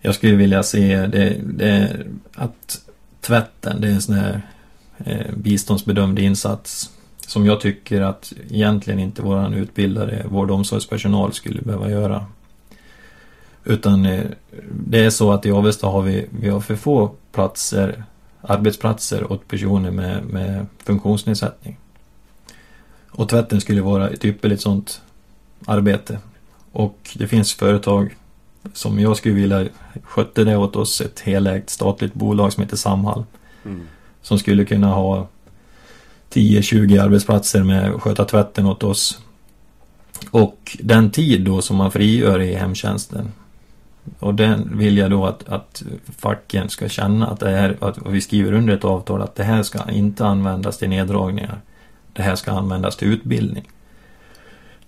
jag skulle vilja se det, det är att tvätten, det är en sån här eh, biståndsbedömd insats som jag tycker att egentligen inte våran utbildade vård och omsorgspersonal skulle behöva göra. Utan eh, det är så att i Avesta har vi, vi har för få platser, arbetsplatser åt personer med, med funktionsnedsättning. Och tvätten skulle vara ett ypperligt sånt arbete. Och det finns företag som jag skulle vilja skötte det åt oss, ett helägt statligt bolag som heter Samhall Mm. som skulle kunna ha 10-20 arbetsplatser med att sköta tvätten åt oss. Och den tid då som man frigör i hemtjänsten och den vill jag då att, att facken ska känna att det här, att vi skriver under ett avtal att det här ska inte användas till neddragningar. Det här ska användas till utbildning.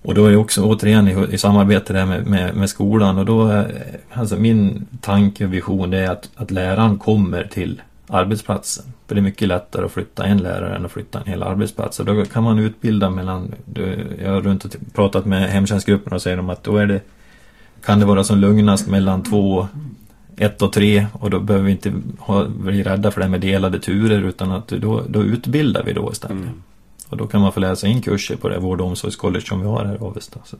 Och då är det också återigen i, i samarbete där med, med, med skolan och då är, alltså min tanke och vision det är att, att läraren kommer till arbetsplatsen. För det är mycket lättare att flytta en lärare än att flytta en hel arbetsplats. Och då kan man utbilda mellan, jag har runt och pratat med hemtjänstgrupperna och säger de att då är det, kan det vara som lugnast mellan två, ett och tre och då behöver vi inte ha, bli rädda för det här med delade turer utan att då, då utbildar vi då istället. Mm. Och då kan man få läsa in kurser på det vård och omsorgscollege som vi har här i Avesta. Så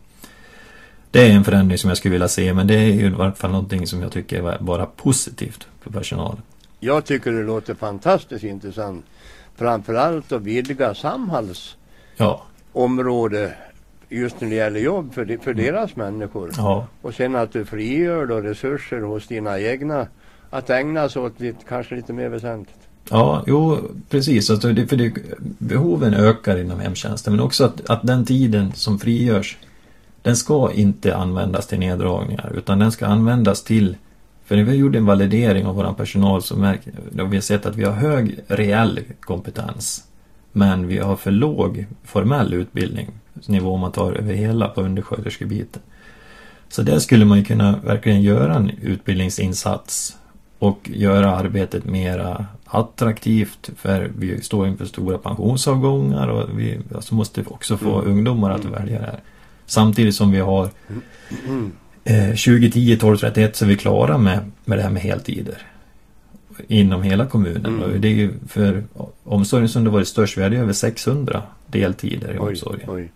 det är en förändring som jag skulle vilja se men det är ju i varje fall någonting som jag tycker är bara positivt för personalen. Jag tycker det låter fantastiskt intressant. Framförallt att vidga Samhalls Ja, område just när det gäller jobb för, de, för deras människor. ja, Och sen att du frigör då resurser hos dina egna att ägna sig åt lite, kanske lite mer väsentligt. Ja, jo, precis. Alltså det, för det, behoven ökar inom hemtjänsten, men också att, att den tiden som frigörs, den ska inte användas till neddragningar, utan den ska användas till för när vi gjorde en validering av vår personal så märker då har vi sett att vi har hög reell kompetens. Men vi har för låg formell utbildning, nivå om man tar över hela på undersköterskebiten. Så där skulle man ju kunna verkligen göra en utbildningsinsats och göra arbetet mera attraktivt för vi står inför stora pensionsavgångar och vi alltså måste också få Mm. ungdomar att välja det här. Samtidigt som vi har Mm. eh, 2010 12 31 så är vi klara med, med det här med heltider. Inom hela kommunen. Mm. Det är ju för omsorgen som det varit störst, vi hade över 600 deltider i Oj, omsorgen. oj.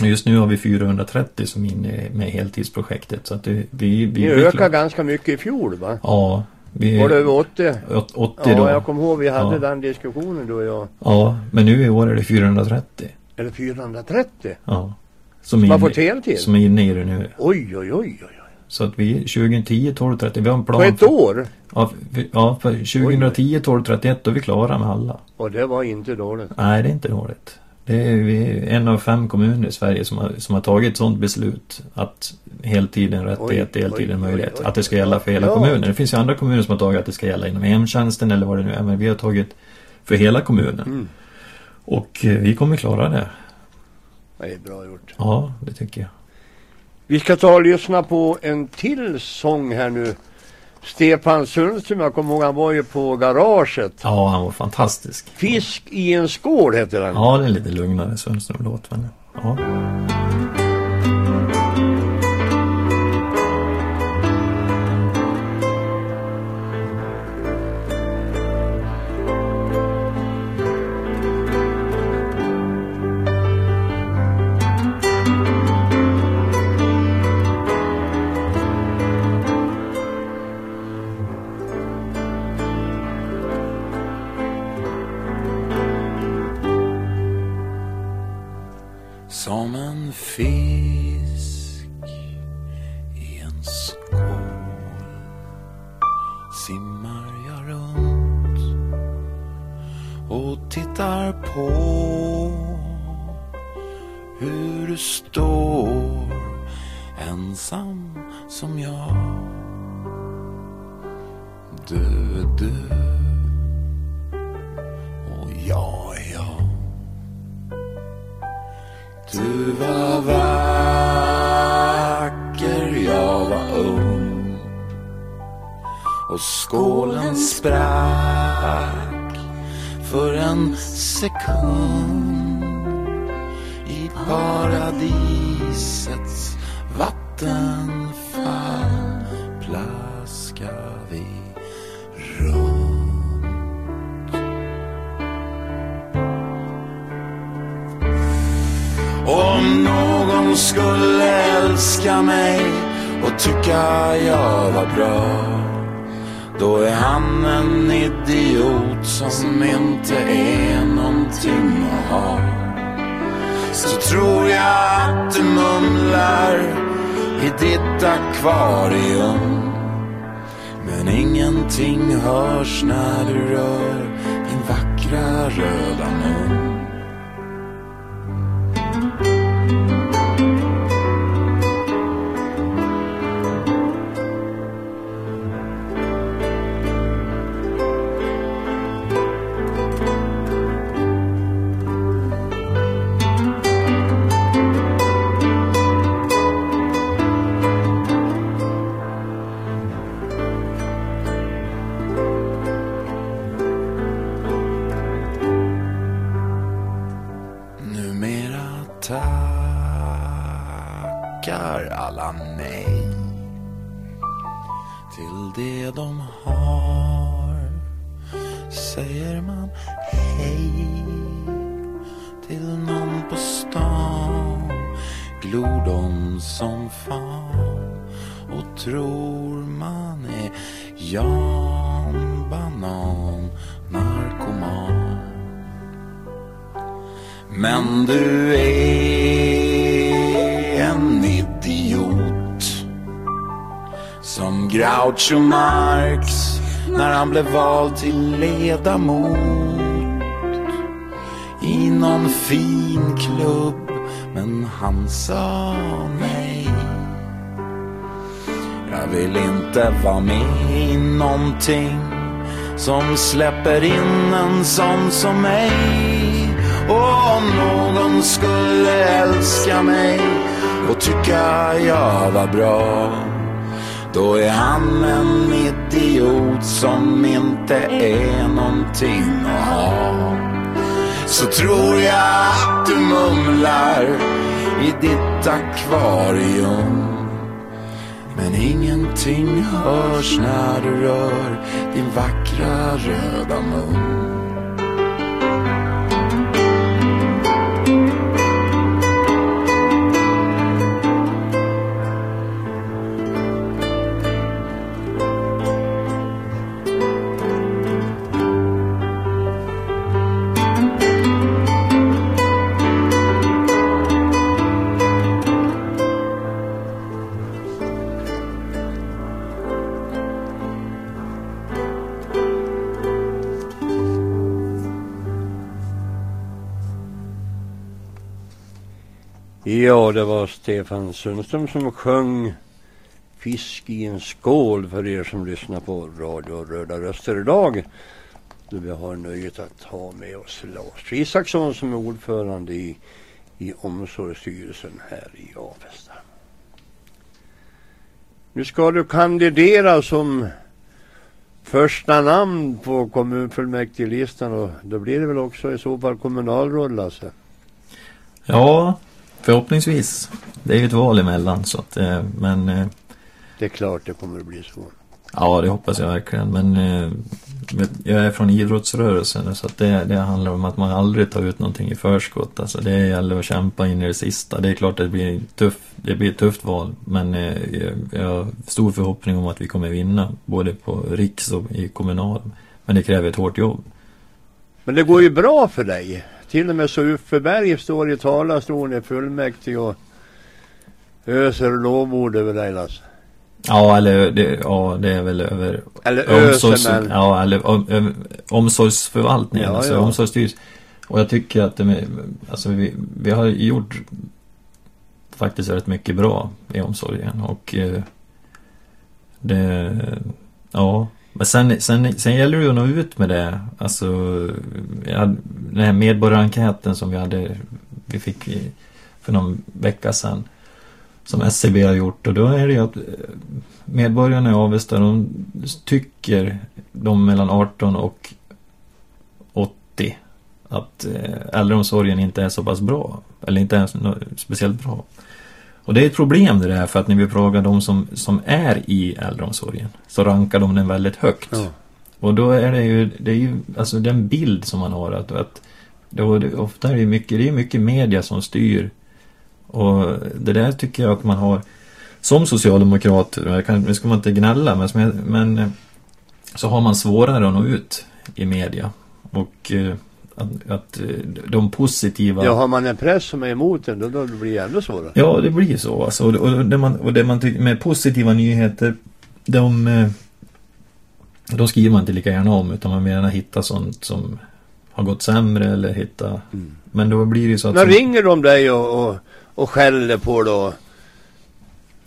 Och Just nu har vi 430 som är inne med heltidsprojektet. Så att det, vi, vi, Ni ökade ganska mycket i fjol va? Ja, vi... Var det över 80? åt- 80 Ja, då. jag kommer ihåg vi hade Ja. den diskussionen och jag. Ja, men nu i år är det 430. Eller 430? Ja. Som är, inne, som är inne i det nu. Oj, oj, oj, oj. Så att vi 2010, 12, 30, vi har en plan. På ett för- år? Ja, för, ja, för 2010, 12, 31 då är vi klara med alla. Och det var inte dåligt. Nej, det är inte dåligt. Det är vi en av fem kommuner i Sverige som har, som har tagit ett sådant beslut att heltiden rättighet, Oj, deltid oj, möjlighet. oj, oj. Att det ska gälla för hela Ja. kommunen. Det finns ju andra kommuner som har tagit att det ska gälla inom hemtjänsten eller vad det nu är. Men vi har tagit för hela kommunen. Mm. Och eh, vi kommer klara det. Det är bra gjort. Ja, det tycker jag. Vi ska ta och lyssna på en till sång här nu Stefan Sundström, jag kommer ihåg han var ju på garaget. Ja, han var fantastisk. Fisk i en skål heter den. Ja, det är lite lugnare Sundström-låt. Ja. Groucho Marx när han blev vald till ledamot I någon fin klubb. Men han sa nej. Jag vill inte vara med i någonting som släpper in en sån som mig. Och om någon skulle älska mig och tycka jag var bra då är han en idiot som inte är någonting att ha. Så tror jag att du mumlar i ditt akvarium men ingenting hörs när du rör din vackra röda mun. Ja, det var Stefan Sundström som sjöng Fisk i en skål för er som lyssnar på Radio Röda Röster idag. Då vi har nöjet att ha med oss Lars Isaksson som är ordförande i, i omsorgsstyrelsen här i Avesta. Nu ska du kandidera som första namn på kommunfullmäktigelistan och då blir det väl också i så fall kommunalråd Lasse? Ja, förhoppningsvis. Det är ju ett val emellan så att, eh, men eh, Det är klart det kommer att bli så. Ja, det hoppas jag verkligen. Men eh, vet, jag är från idrottsrörelsen så att det, det handlar om att man aldrig tar ut någonting i förskott. Alltså det gäller att kämpa in i det sista. Det är klart att det blir, tuff, det blir ett tufft val. Men jag har stor förhoppning om att vi kommer vinna. Både på riks och i kommunal. Men det kräver ett hårt jobb. Men det går ju bra för dig. Till och med så Uffe Berg står i talarstolen i fullmäktige och öser lovord över dig Lasse. Ja, eller det, ja, det är väl över Eller omsorgs, men... ja, eller om, om, omsorgsförvaltningen, Ja, alltså ja. omsorgsstyrelsen. Och jag tycker att det, alltså vi, vi har gjort faktiskt rätt mycket bra i omsorgen och eh, det, ja. Men sen, sen, sen gäller det ju att nå ut med det. Alltså, jag hade, den här medborgarenkäten som vi hade, vi fick i, för någon vecka sedan. Som SCB har gjort och då är det ju att eh, medborgarna i Avesta de tycker de mellan 18 och 80 att eh, äldreomsorgen inte är så pass bra. Eller inte är speciellt bra. Och det är ett problem det där för att när vi frågar de som, som är i äldreomsorgen så rankar de den väldigt högt. Ja. Och då är det ju, det är ju alltså den bild som man har att, att då, det, ofta är det mycket, det är mycket media som styr. Och det där tycker jag att man har som socialdemokrat, kan, nu ska man inte gnälla men, men så har man svårare att nå ut i media. Och eh, att, att eh, de positiva Ja, har man en press som är emot en då, då blir det ännu svårare. Ja, det blir så. Alltså, och, och, det man, och det man tycker med positiva nyheter, de, eh, de skriver man inte lika gärna om utan man vill gärna hitta sånt som har gått sämre eller hitta... Men då blir det så att... Men som- ringer de dig och, och, och skäller på då?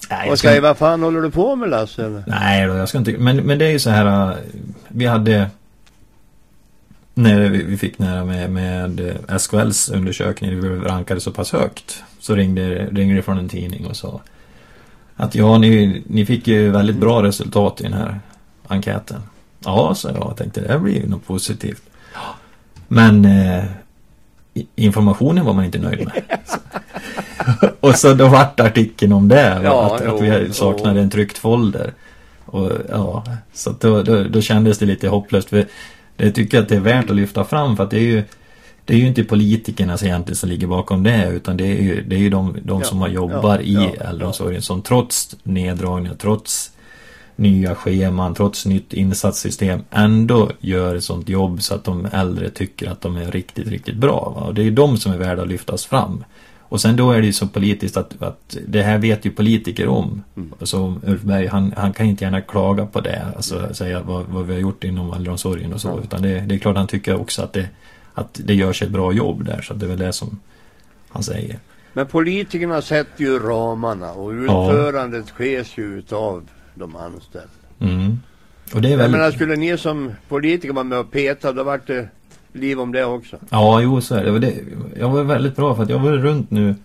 Nej, Och ska, säger vad fan håller du på med Lasse? eller? nej då, jag ska inte... Men, men det är ju så här... äh, Vi hade... När vi fick nära med, med eh, SKLs undersökning, vi rankade så pass högt. Så ringde, ringde det från en tidning och sa att ja, ni, ni fick ju väldigt bra resultat i den här enkäten. Ja, så jag. Jag tänkte det här blir ju något positivt. Men eh, informationen var man inte nöjd med. och så då vart artikeln om det. Ja, att, jo, att vi saknade jo. en tryckt folder. Och, ja, så då, då, då kändes det lite hopplöst. För det tycker jag att det är värt att lyfta fram för att det är ju det är ju inte politikerna egentligen som ligger bakom det utan det är ju, det är ju de, de Ja, som har jobbar ja, i ja, äldreomsorgen som trots neddragningar, trots nya scheman, trots nytt insatssystem ändå gör ett sånt jobb så att de äldre tycker att de är riktigt, riktigt bra. Va? Och det är ju de som är värda att lyftas fram. Och sen då är det ju så politiskt att, att det här vet ju politiker om. Mm. Så Ulf Berg, han, han kan inte gärna klaga på det, alltså säga vad, vad vi har gjort inom äldreomsorgen och så. Utan det, det är klart han tycker också att det, att det görs ett bra jobb där, så det är väl det som han säger. Men politikerna sätter ju ramarna och utförandet sker ju utav de anställda. Mm. Och det är Jag väl... menar, skulle ni som politiker vara med och peta, då vart det liv om det också. Ja, jo så är det. Det. Jag var väldigt bra för att jag var runt nu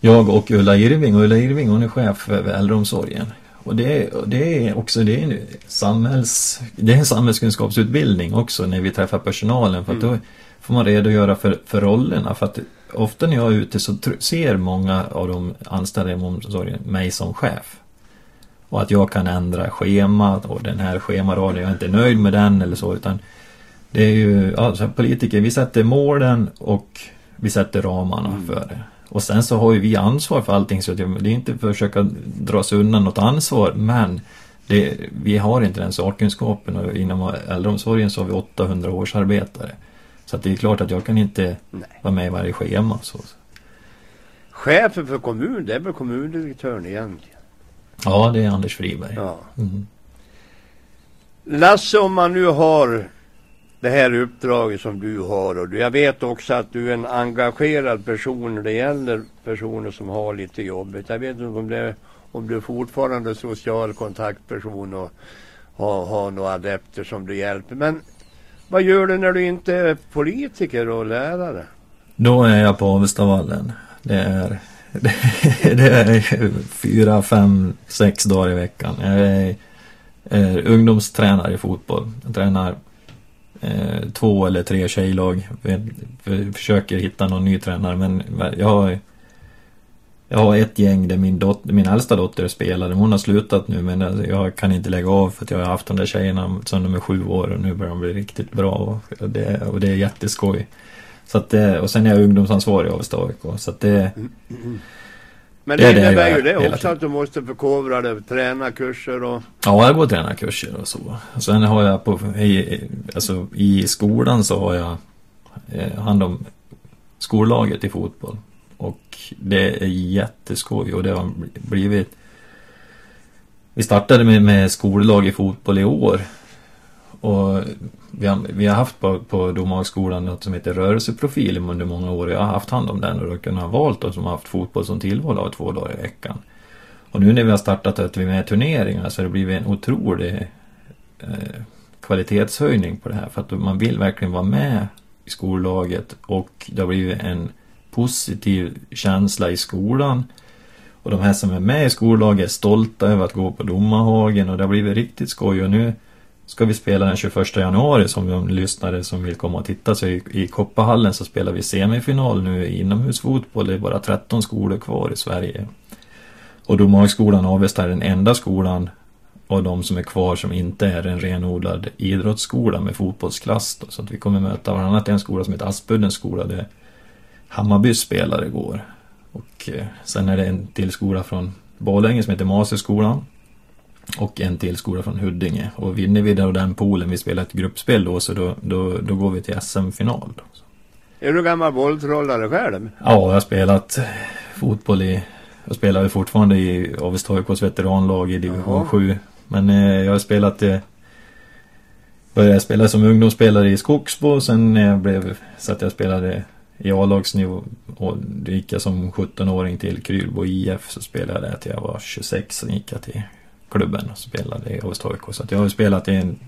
Jag och Ulla Irving och Ulla Irving hon är chef över äldreomsorgen. Och det är, det är också det är en samhälls, det är en samhällskunskapsutbildning också när vi träffar personalen. För att då får man redogöra för, för rollerna. För att ofta när jag är ute så ser många av de anställda inom omsorgen mig som chef. Och att jag kan ändra schemat och den här schemaraden, jag är inte nöjd med den eller så utan det är ju, ja, så här politiker, vi sätter målen och vi sätter ramarna för det. Och sen så har ju vi ansvar för allting så det är inte för att försöka dra sig undan något ansvar men det, vi har inte den sakkunskapen och inom äldreomsorgen så har vi 800 årsarbetare. Så att det är klart att jag kan inte Nej. vara med i varje schema. Så. Chefen för kommun, det är väl kommundirektören egentligen. Ja, det är Anders Friberg. Ja. Mm. Lasse, om man nu har det här uppdraget som du har och jag vet också att du är en engagerad person när det gäller personer som har lite jobbigt. Jag vet inte om, det, om du är social kontaktperson och har, har några adepter som du hjälper. Men vad gör du när du inte är politiker och lärare? Då är jag på Avestavallen. Det är, det, är fyra, fem, sex dagar i veckan. Jag är är ungdomstränare i fotboll. Jag tränar eh, två eller tre tjejlag. Vi, vi försöker hitta någon ny tränare men jag har jag har ett gäng där min, dot, min äldsta dotter spelar. Hon har slutat nu men alltså, jag kan inte lägga av för att jag har haft de där tjejerna sedan de är sju år och nu börjar de bli riktigt bra. Och det, och det är jätteskoj. Så att det, och sen är jag ungdomsansvarig av Avesta AIK. Så att det... Mm, mm, mm. Men Det det, innebär ju det också att du måste förkovra dig, träna kurser och... Ja, jag går tränarkurser och så. Sen har jag på, i, alltså, i skolan så har jag eh, hand om skollaget i fotboll. Och det är jätteskoj och det har blivit Vi startade med, med skollag i fotboll i år. Och vi har, vi har haft på, på domarskolan något som heter rörelseprofil under många år. Jag har haft hand om den och då kunnat ha valt de som har haft fotboll som tillval av två dagar i veckan. Och nu när vi har startat att vi är med i turneringar så har det blivit en otrolig eh, kvalitetshöjning på det här. För att man vill verkligen vara med i skollaget och det har blivit en positiv känsla i skolan. Och de här som är med i skollaget är stolta över att gå på Domarhagen och det har blivit riktigt skoj. Och nu ska vi spela den 21 januari som de lyssnare som vill komma och titta. Så i, i Kopparhallen så spelar vi semifinal nu i inomhusfotboll. Det är bara 13 skolor kvar i Sverige. Och Domarskolan Avesta är den enda skolan av de som är kvar som inte är en renodlad idrottsskola med fotbollsklass. Då. Så att vi kommer möta bland annat en skola som heter Aspuddens skola där Hammarbys spelare går. Och eh, sen är det en till skola från Borlänge som heter Maserskolan. Och en till skola från Huddinge. Och vinner vi då den poolen, vi spelar ett gruppspel då, så då, då, då går vi till SM-final. Är du gammal bolltrollare själv? Ja, jag har spelat fotboll i... Jag spelar fortfarande i Avesta AIKs veteranlag i division Jaha. 7. Men eh, jag har spelat... Eh, började spela som ungdomsspelare i Skogsbo. Sen jag blev... Så att jag spelade i A-lagsnivå. Och då gick jag som 17-åring till Krylbo IF. Så spelade jag där till jag var 26. Sen gick jag till klubben och spelade i Avesta AIK. Så att jag har spelat i en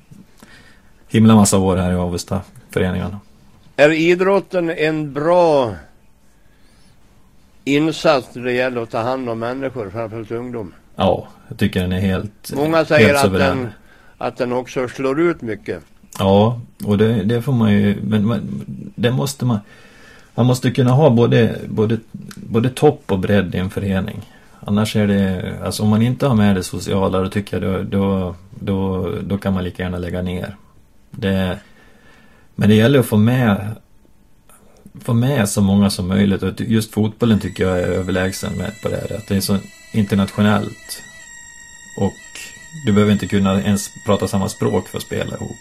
himla massa år här i Avesta föreningarna. Är idrotten en bra insats när det gäller att ta hand om människor, framförallt ungdom? Ja, jag tycker den är helt Många säger helt att den, att den också slår ut mycket. Ja, och det, det får man ju, men man, det måste man, man måste kunna ha både, både, både topp och bredd i en förening. Annars är det, alltså om man inte har med det sociala då tycker jag då, då, då, då kan man lika gärna lägga ner. Det, men det gäller att få med, få med så många som möjligt och just fotbollen tycker jag är överlägsen med på det här. Att det är så internationellt. Och du behöver inte kunna ens prata samma språk för att spela ihop.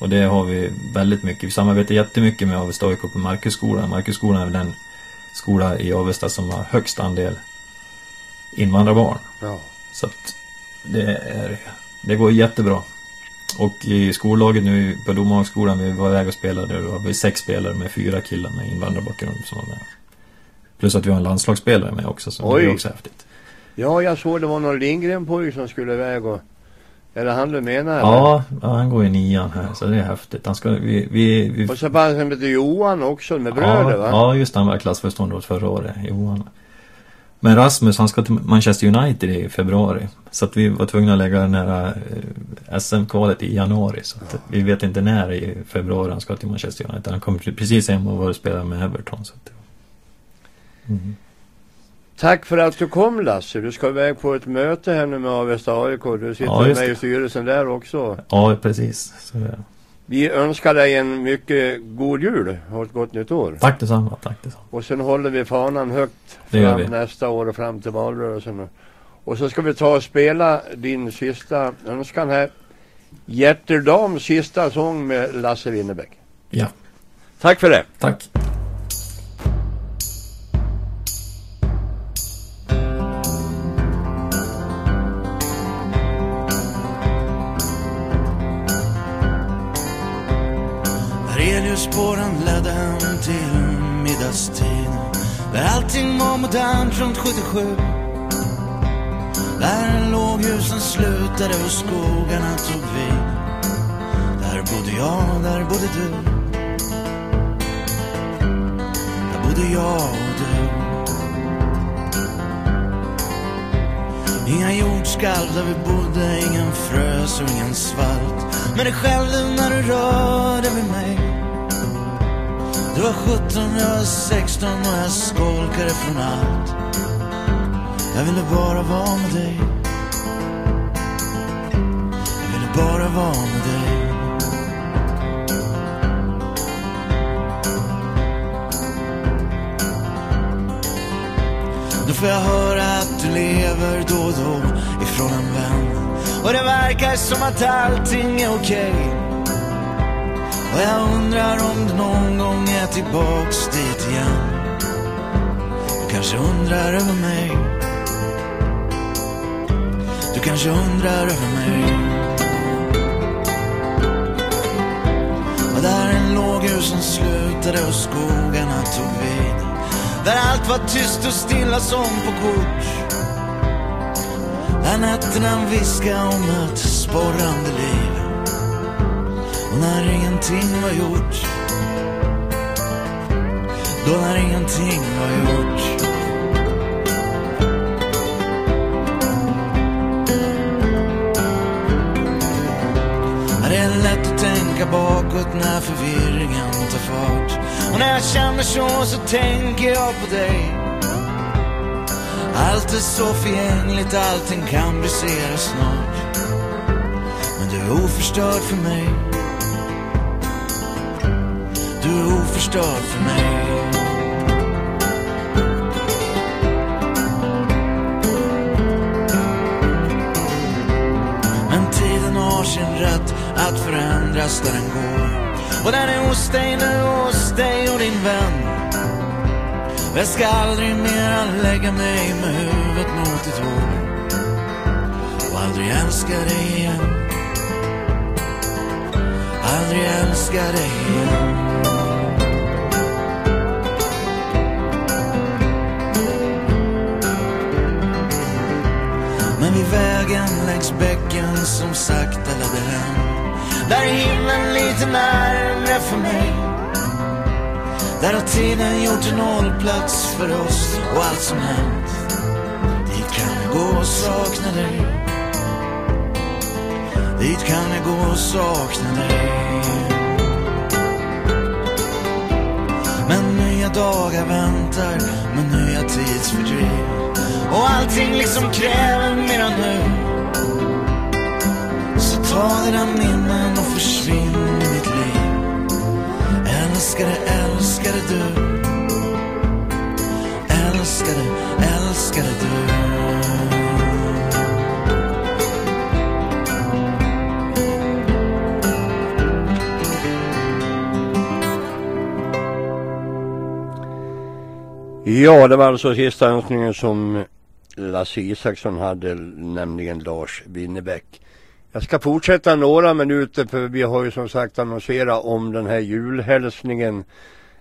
Och det har vi väldigt mycket. Vi samarbetar jättemycket med Avesta AIK på Marcusskolan. Marcusskolan är väl den skola i Avesta som har högst andel invandrarbarn. Ja. Så att det, är, det går jättebra. Och i skollaget nu på Domarhagsskolan, vi var iväg och spelade, då har vi sex spelare med fyra killar med invandrarbakgrund som var med. Plus att vi har en landslagsspelare med också, så det Oj. är också häftigt. ja, jag såg det var någon Lindgren-pojke som skulle iväg och... Är det han du menar? eller? Ja, han går i nian här, så det är häftigt. Han ska, vi, vi, vi Och så fanns en som heter Johan också med bröder ja, va? Ja, just det, han var klassföreståndare åt förra året, Johan. Men Rasmus, han ska till Manchester United i februari. Så att vi var tvungna att lägga den här eh, SM-kvalet i januari. Så att vi vet inte när i februari han ska till Manchester United. Han kom precis hem och var och spelade med Everton. Så att, mm. Tack för att du kom Lasse. Du ska iväg på ett möte här nu med Avesta AIK. Du sitter Ja, med i styrelsen där också. Ja, precis. Så, ja. Vi önskar dig en mycket god jul och ett gott nytt år. Tack detsamma, tack detsamma. Och sen håller vi fanan högt fram nästa år och fram till valrörelsen. Och så ska vi ta och spela din sista önskan här. Hjärterdams sista sång med Lasse Winnerbäck. Ja, Tack för det. tack. Aureliusspåren ledde hem till middagstid. Där allting var modernt runt 77 Där låghusen slutade och skogarna tog vid. Där bodde jag, där bodde du. Där bodde jag och du. Inga jordskalv där vi bodde, ingen frös och ingen svalt. Men det skällde när du rörde vid mig. Du var 17, jag var 16 och jag skolkade från allt. Jag ville bara vara med dig. Jag ville bara vara med dig. Nu får jag höra att du lever då och då ifrån en vän. Och det verkar som att allting är okej. Och jag undrar om du någon gång är tillbaks dit igen. Du kanske undrar över mig. Du kanske undrar över mig. Och där en lågur som slutade och skogarna tog vid. Där allt var tyst och stilla som på kort. Där nätterna viskade om ett sporrande liv. Och när ingenting var gjort. Då när ingenting var gjort. Det är lätt att tänka bakåt när förvirringen tar fart. Och när jag känner så, så tänker jag på dig. Allt är så förgängligt, allting kan brisera snart. Men du är oförstörd för mig. Förstörd för mig. Men tiden har sin rätt att förändras där den går. Och den är hos dig nu, hos dig och din vän. Jag ska aldrig mera lägga mig med huvudet mot ditt hår. Och aldrig älska dig igen. Aldrig älska dig igen. I vägen längs bäcken som sakta ledde hem Där är himlen lite närmre för mig. Där har tiden gjort en hållplats för oss och allt som hänt. Dit kan jag gå och sakna dig. Dit kan jag gå och sakna dig. Men nya dagar väntar med nya tidsfördriv. Och allting liksom kräver mera nu Så ta dina minnen och försvinn i mitt liv. Älskade, älskade du. Älskade, älskade du. Ja, det var alltså sista önskningen som Lasse Isaksson hade, nämligen Lars Winnerbäck. Jag ska fortsätta några minuter för vi har ju som sagt annonserat om den här julhälsningen.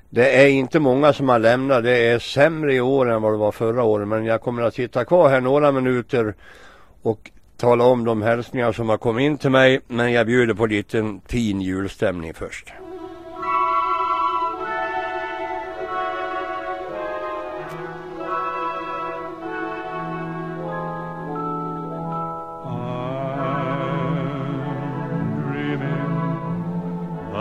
Det är inte många som har lämnat, det är sämre i år än vad det var förra året men jag kommer att sitta kvar här några minuter och tala om de hälsningar som har kommit in till mig men jag bjuder på lite fin julstämning först.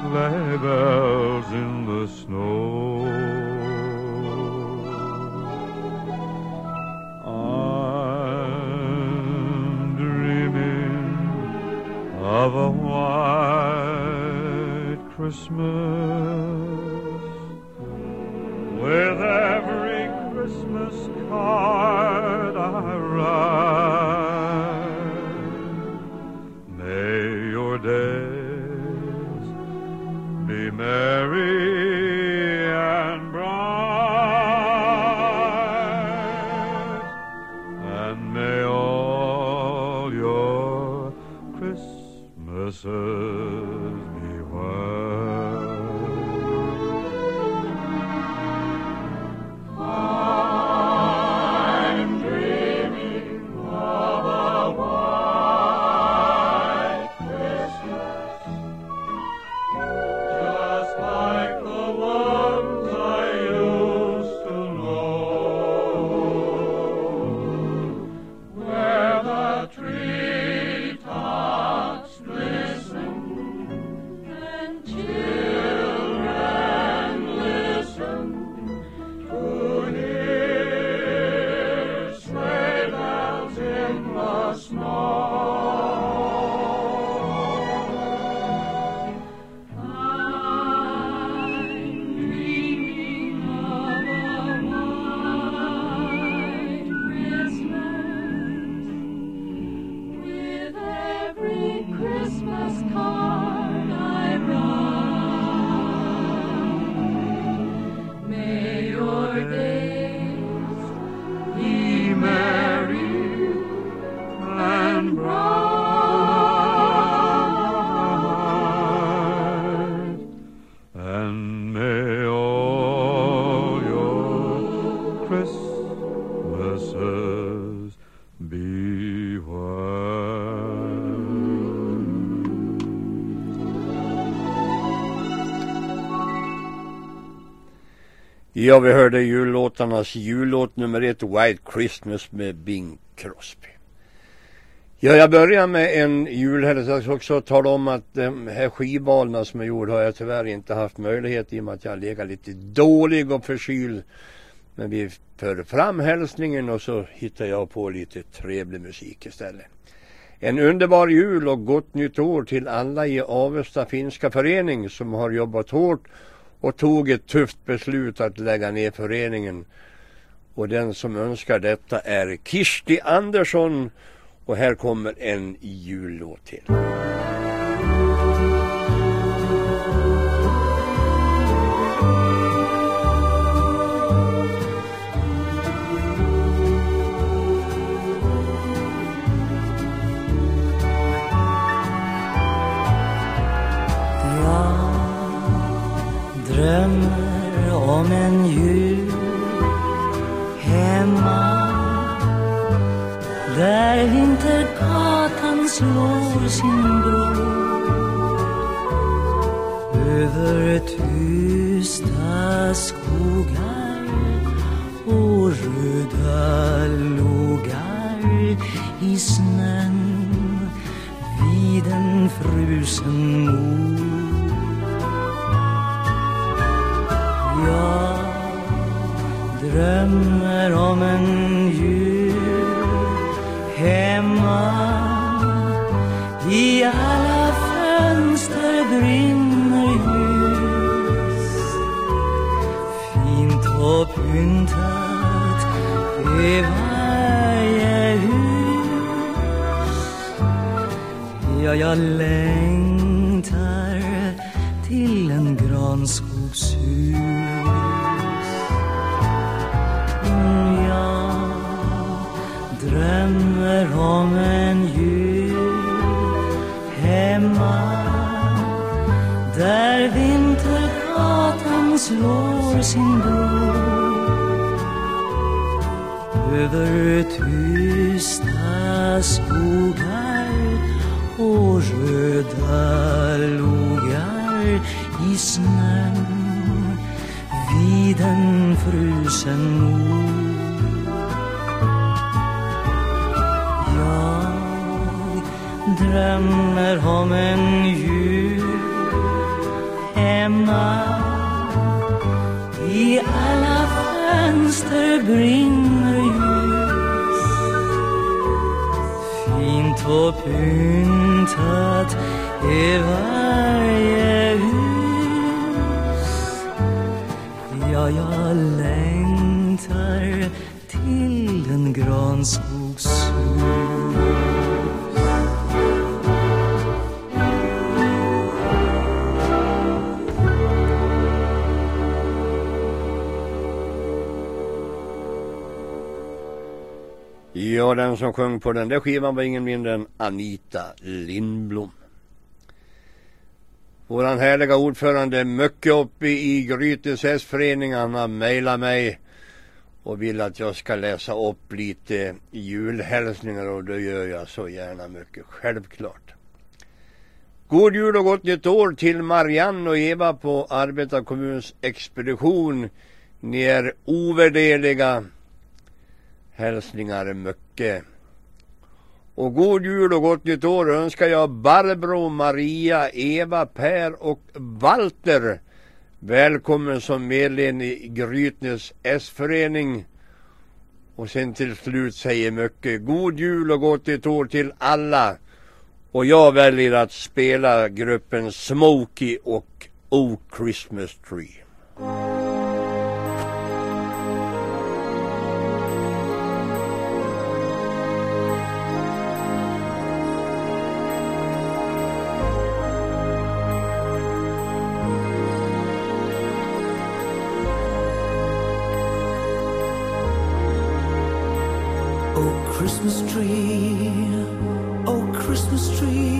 sleigh bells in the snow. I'm dreaming of a white Christmas Ja, vi hörde jullåtarnas jullåt nummer ett, White Christmas med Bing Crosby. Ja, jag börjar med en julhälsning. Jag ska också tala om att de här skivbanorna som är gjord har jag tyvärr inte haft möjlighet i och med att jag har legat lite dålig och förkyld. Men vi för fram hälsningen och så hittar jag på lite trevlig musik istället. En underbar jul och gott nytt år till alla i Avesta finska förening som har jobbat hårt och tog ett tufft beslut att lägga ner föreningen. Och den som önskar detta är Kirsti Andersson och här kommer en jullåt till. Slår sin blå över tysta skogar och röda logar i snön vid en frusen mor. Jag drömmer om en jul hemma i alla fönster brinner ljus. Fint och pyntat är varje hus. Ja, jag längtar till en granskogshus. Mm, Jag drömmer om en där vintergatan slår sin bro över tysta skogar och röda logar i snön vid en frusen mor Jag drömmer om en jul hemma. I alla fönster brinner ljus. Fint och pyntat är varje hus. Ja, jag längtar till en granskog. Ja, den som sjöng på den där skivan var ingen mindre än Anita Lindblom. Våran härliga ordförande Möcke uppe i Grytes hästförening, han har mejlat mig och vill att jag ska läsa upp lite julhälsningar och det gör jag så gärna mycket, självklart. God jul och gott nytt år till Marianne och Eva på Arbetarkommuns expedition. Ni är ovärderliga. Hälsningar Möcke. Och god jul och gott nytt år önskar jag Barbro, Maria, Eva, Per och Walter. Välkommen som medlem i Grytnes S-förening. Och sen till slut säger Möcke. god jul och gott nytt år till alla. Och jag väljer att spela gruppen Smokey och Oh Christmas Tree. Christmas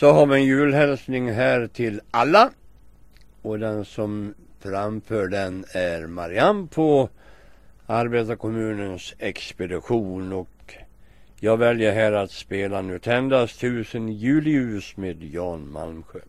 Så har vi en julhälsning här till alla. Och den som framför den är Marianne på Arbetarkommunens expedition. Och jag väljer här att spela NUTENDAS tusen julljus med Jan Malmsjö.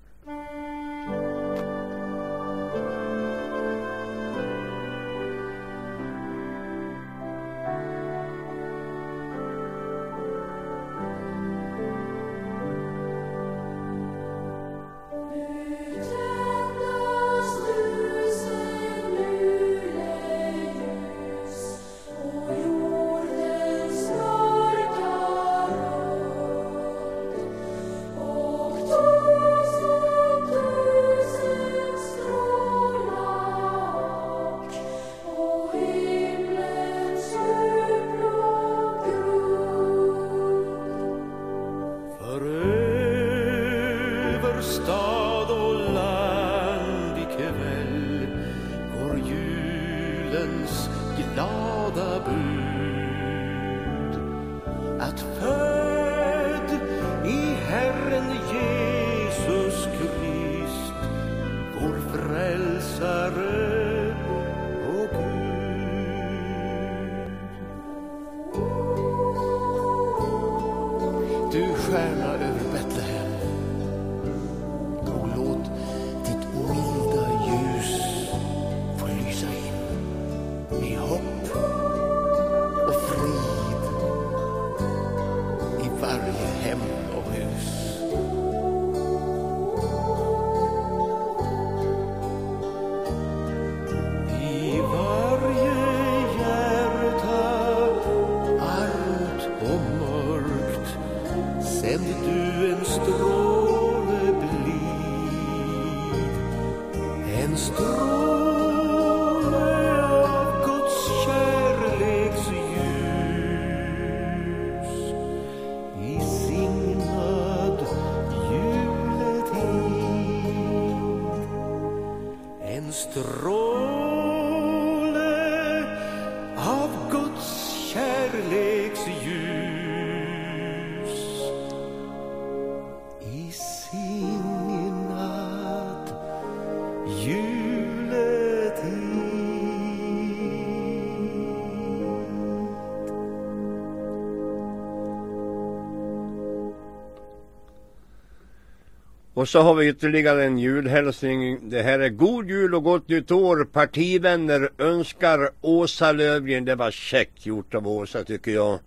Och så har vi ytterligare en julhälsning. Det här är God Jul och Gott Nytt År. Partivänner önskar Åsa Lövgren. Det var käckt gjort av Åsa tycker jag.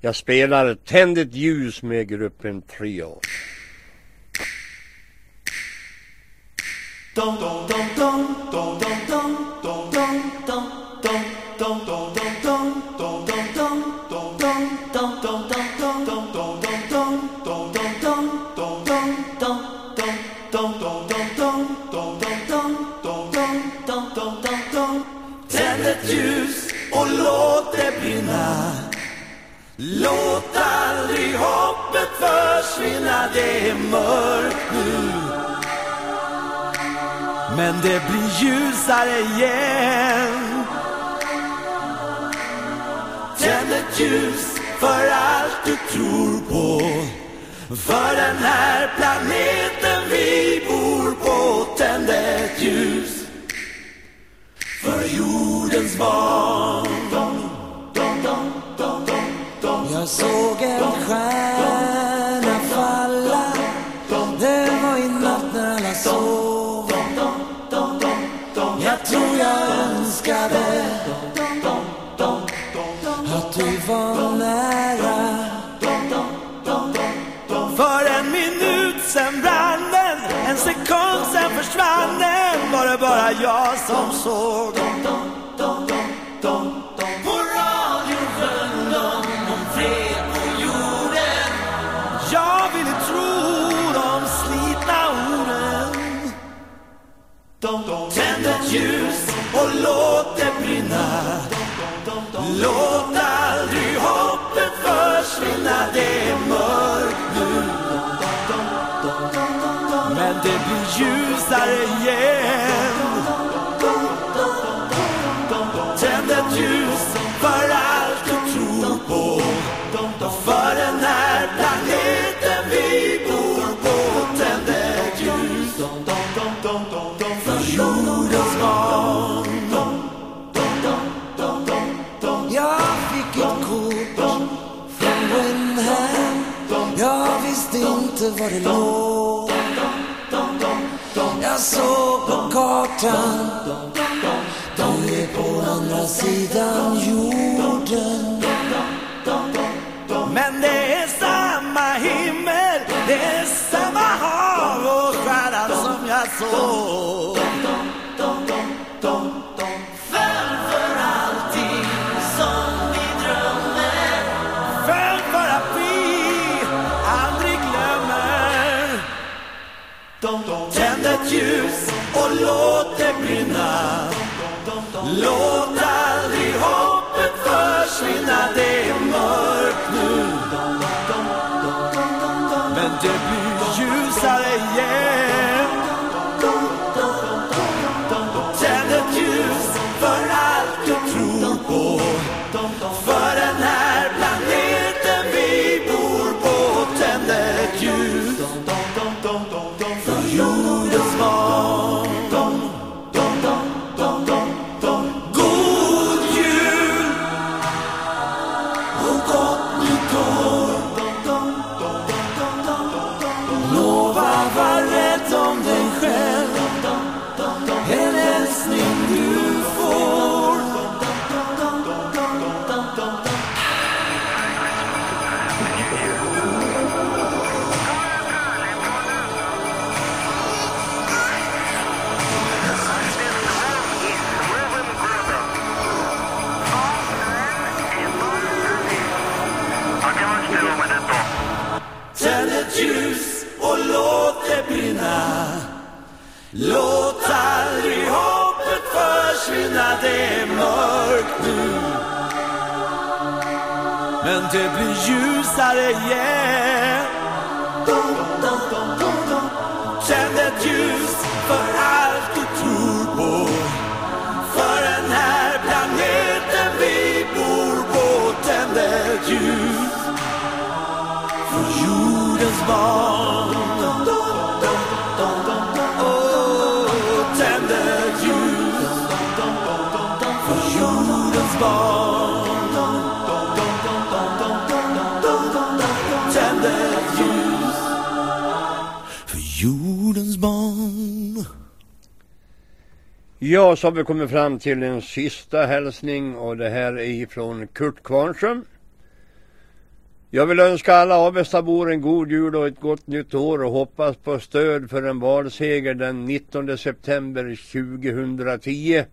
Jag spelar Tänd ett ljus med gruppen Trio. Tänd Låt aldrig hoppet försvinna Det är mörkt nu. Men det blir ljusare igen. Tänd ett ljus för allt du tror på. För den här planeten vi bor på. Tänd ett ljus för jordens barn. Jag såg en stjärna falla. Det var i natt när alla sov. Jag tror jag önskade att du var nära. För en minut sen brann den En sekund sen försvann den. Var det bara jag som såg? Ljusare igen. Tänd ett ljus för allt du tror på. För den här planeten vi bor på. Tänd ett ljus för jordens barn. Jag fick ett kort från Winham Jag visste inte var det låg jag såg på kartan. Du är på andra sidan jorden. Men det är samma himmel Det är samma hav och stjärna som jag såg. Låt det är mörkt nu. Men det blir ljusare igen. Tänd ett ljus för allt du tror på. För den här planeten vi bor på Tänd ett ljus för jordens barn. Barn ett ljus för jordens barn Ja, så har vi kommit fram till en sista hälsning och det här är ifrån Kurt Kvarnström. Jag vill önska alla Avestabor en god jul och ett gott nytt år och hoppas på stöd för en valseger den 19 september 2010.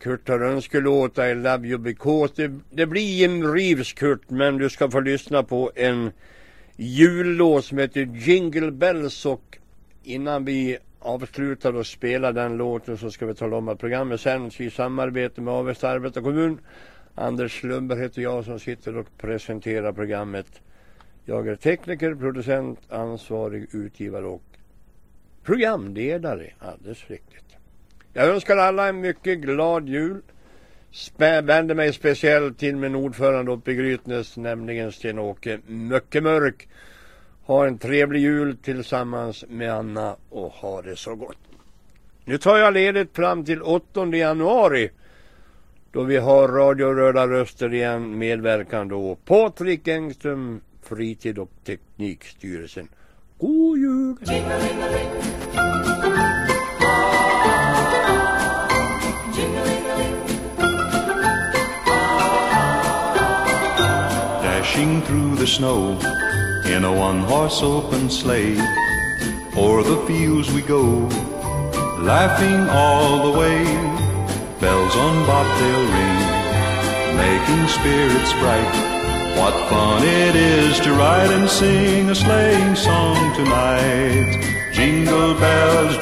Kurt har önskelåt I love you because det, det blir Jim Reeves Kurt men du ska få lyssna på en jullåt som heter Jingle Bells och innan vi avslutar och spelar den låten så ska vi tala om att programmet sänds i samarbete med Avesta arbetarkommun. Anders Lundberg heter jag som sitter och presenterar programmet. Jag är tekniker, producent, ansvarig utgivare och programledare. Alldeles riktigt. Jag önskar alla en mycket glad jul. Spä, vänder mig speciellt till min ordförande uppe i Grytnäs, nämligen Sten-Åke Möckemörk. Ha en trevlig jul tillsammans med Anna och ha det så gott. Nu tar jag ledigt fram till 8 januari. Då vi har Radio Röda Röster igen medverkan då Patrik Engström, Fritid och Teknikstyrelsen. God jul! Through the snow in a one horse open sleigh. O'er the fields we go, laughing all the way. Bells on bobtail ring, making spirits bright. What fun it is to ride and sing a sleighing song tonight. Jingle bells,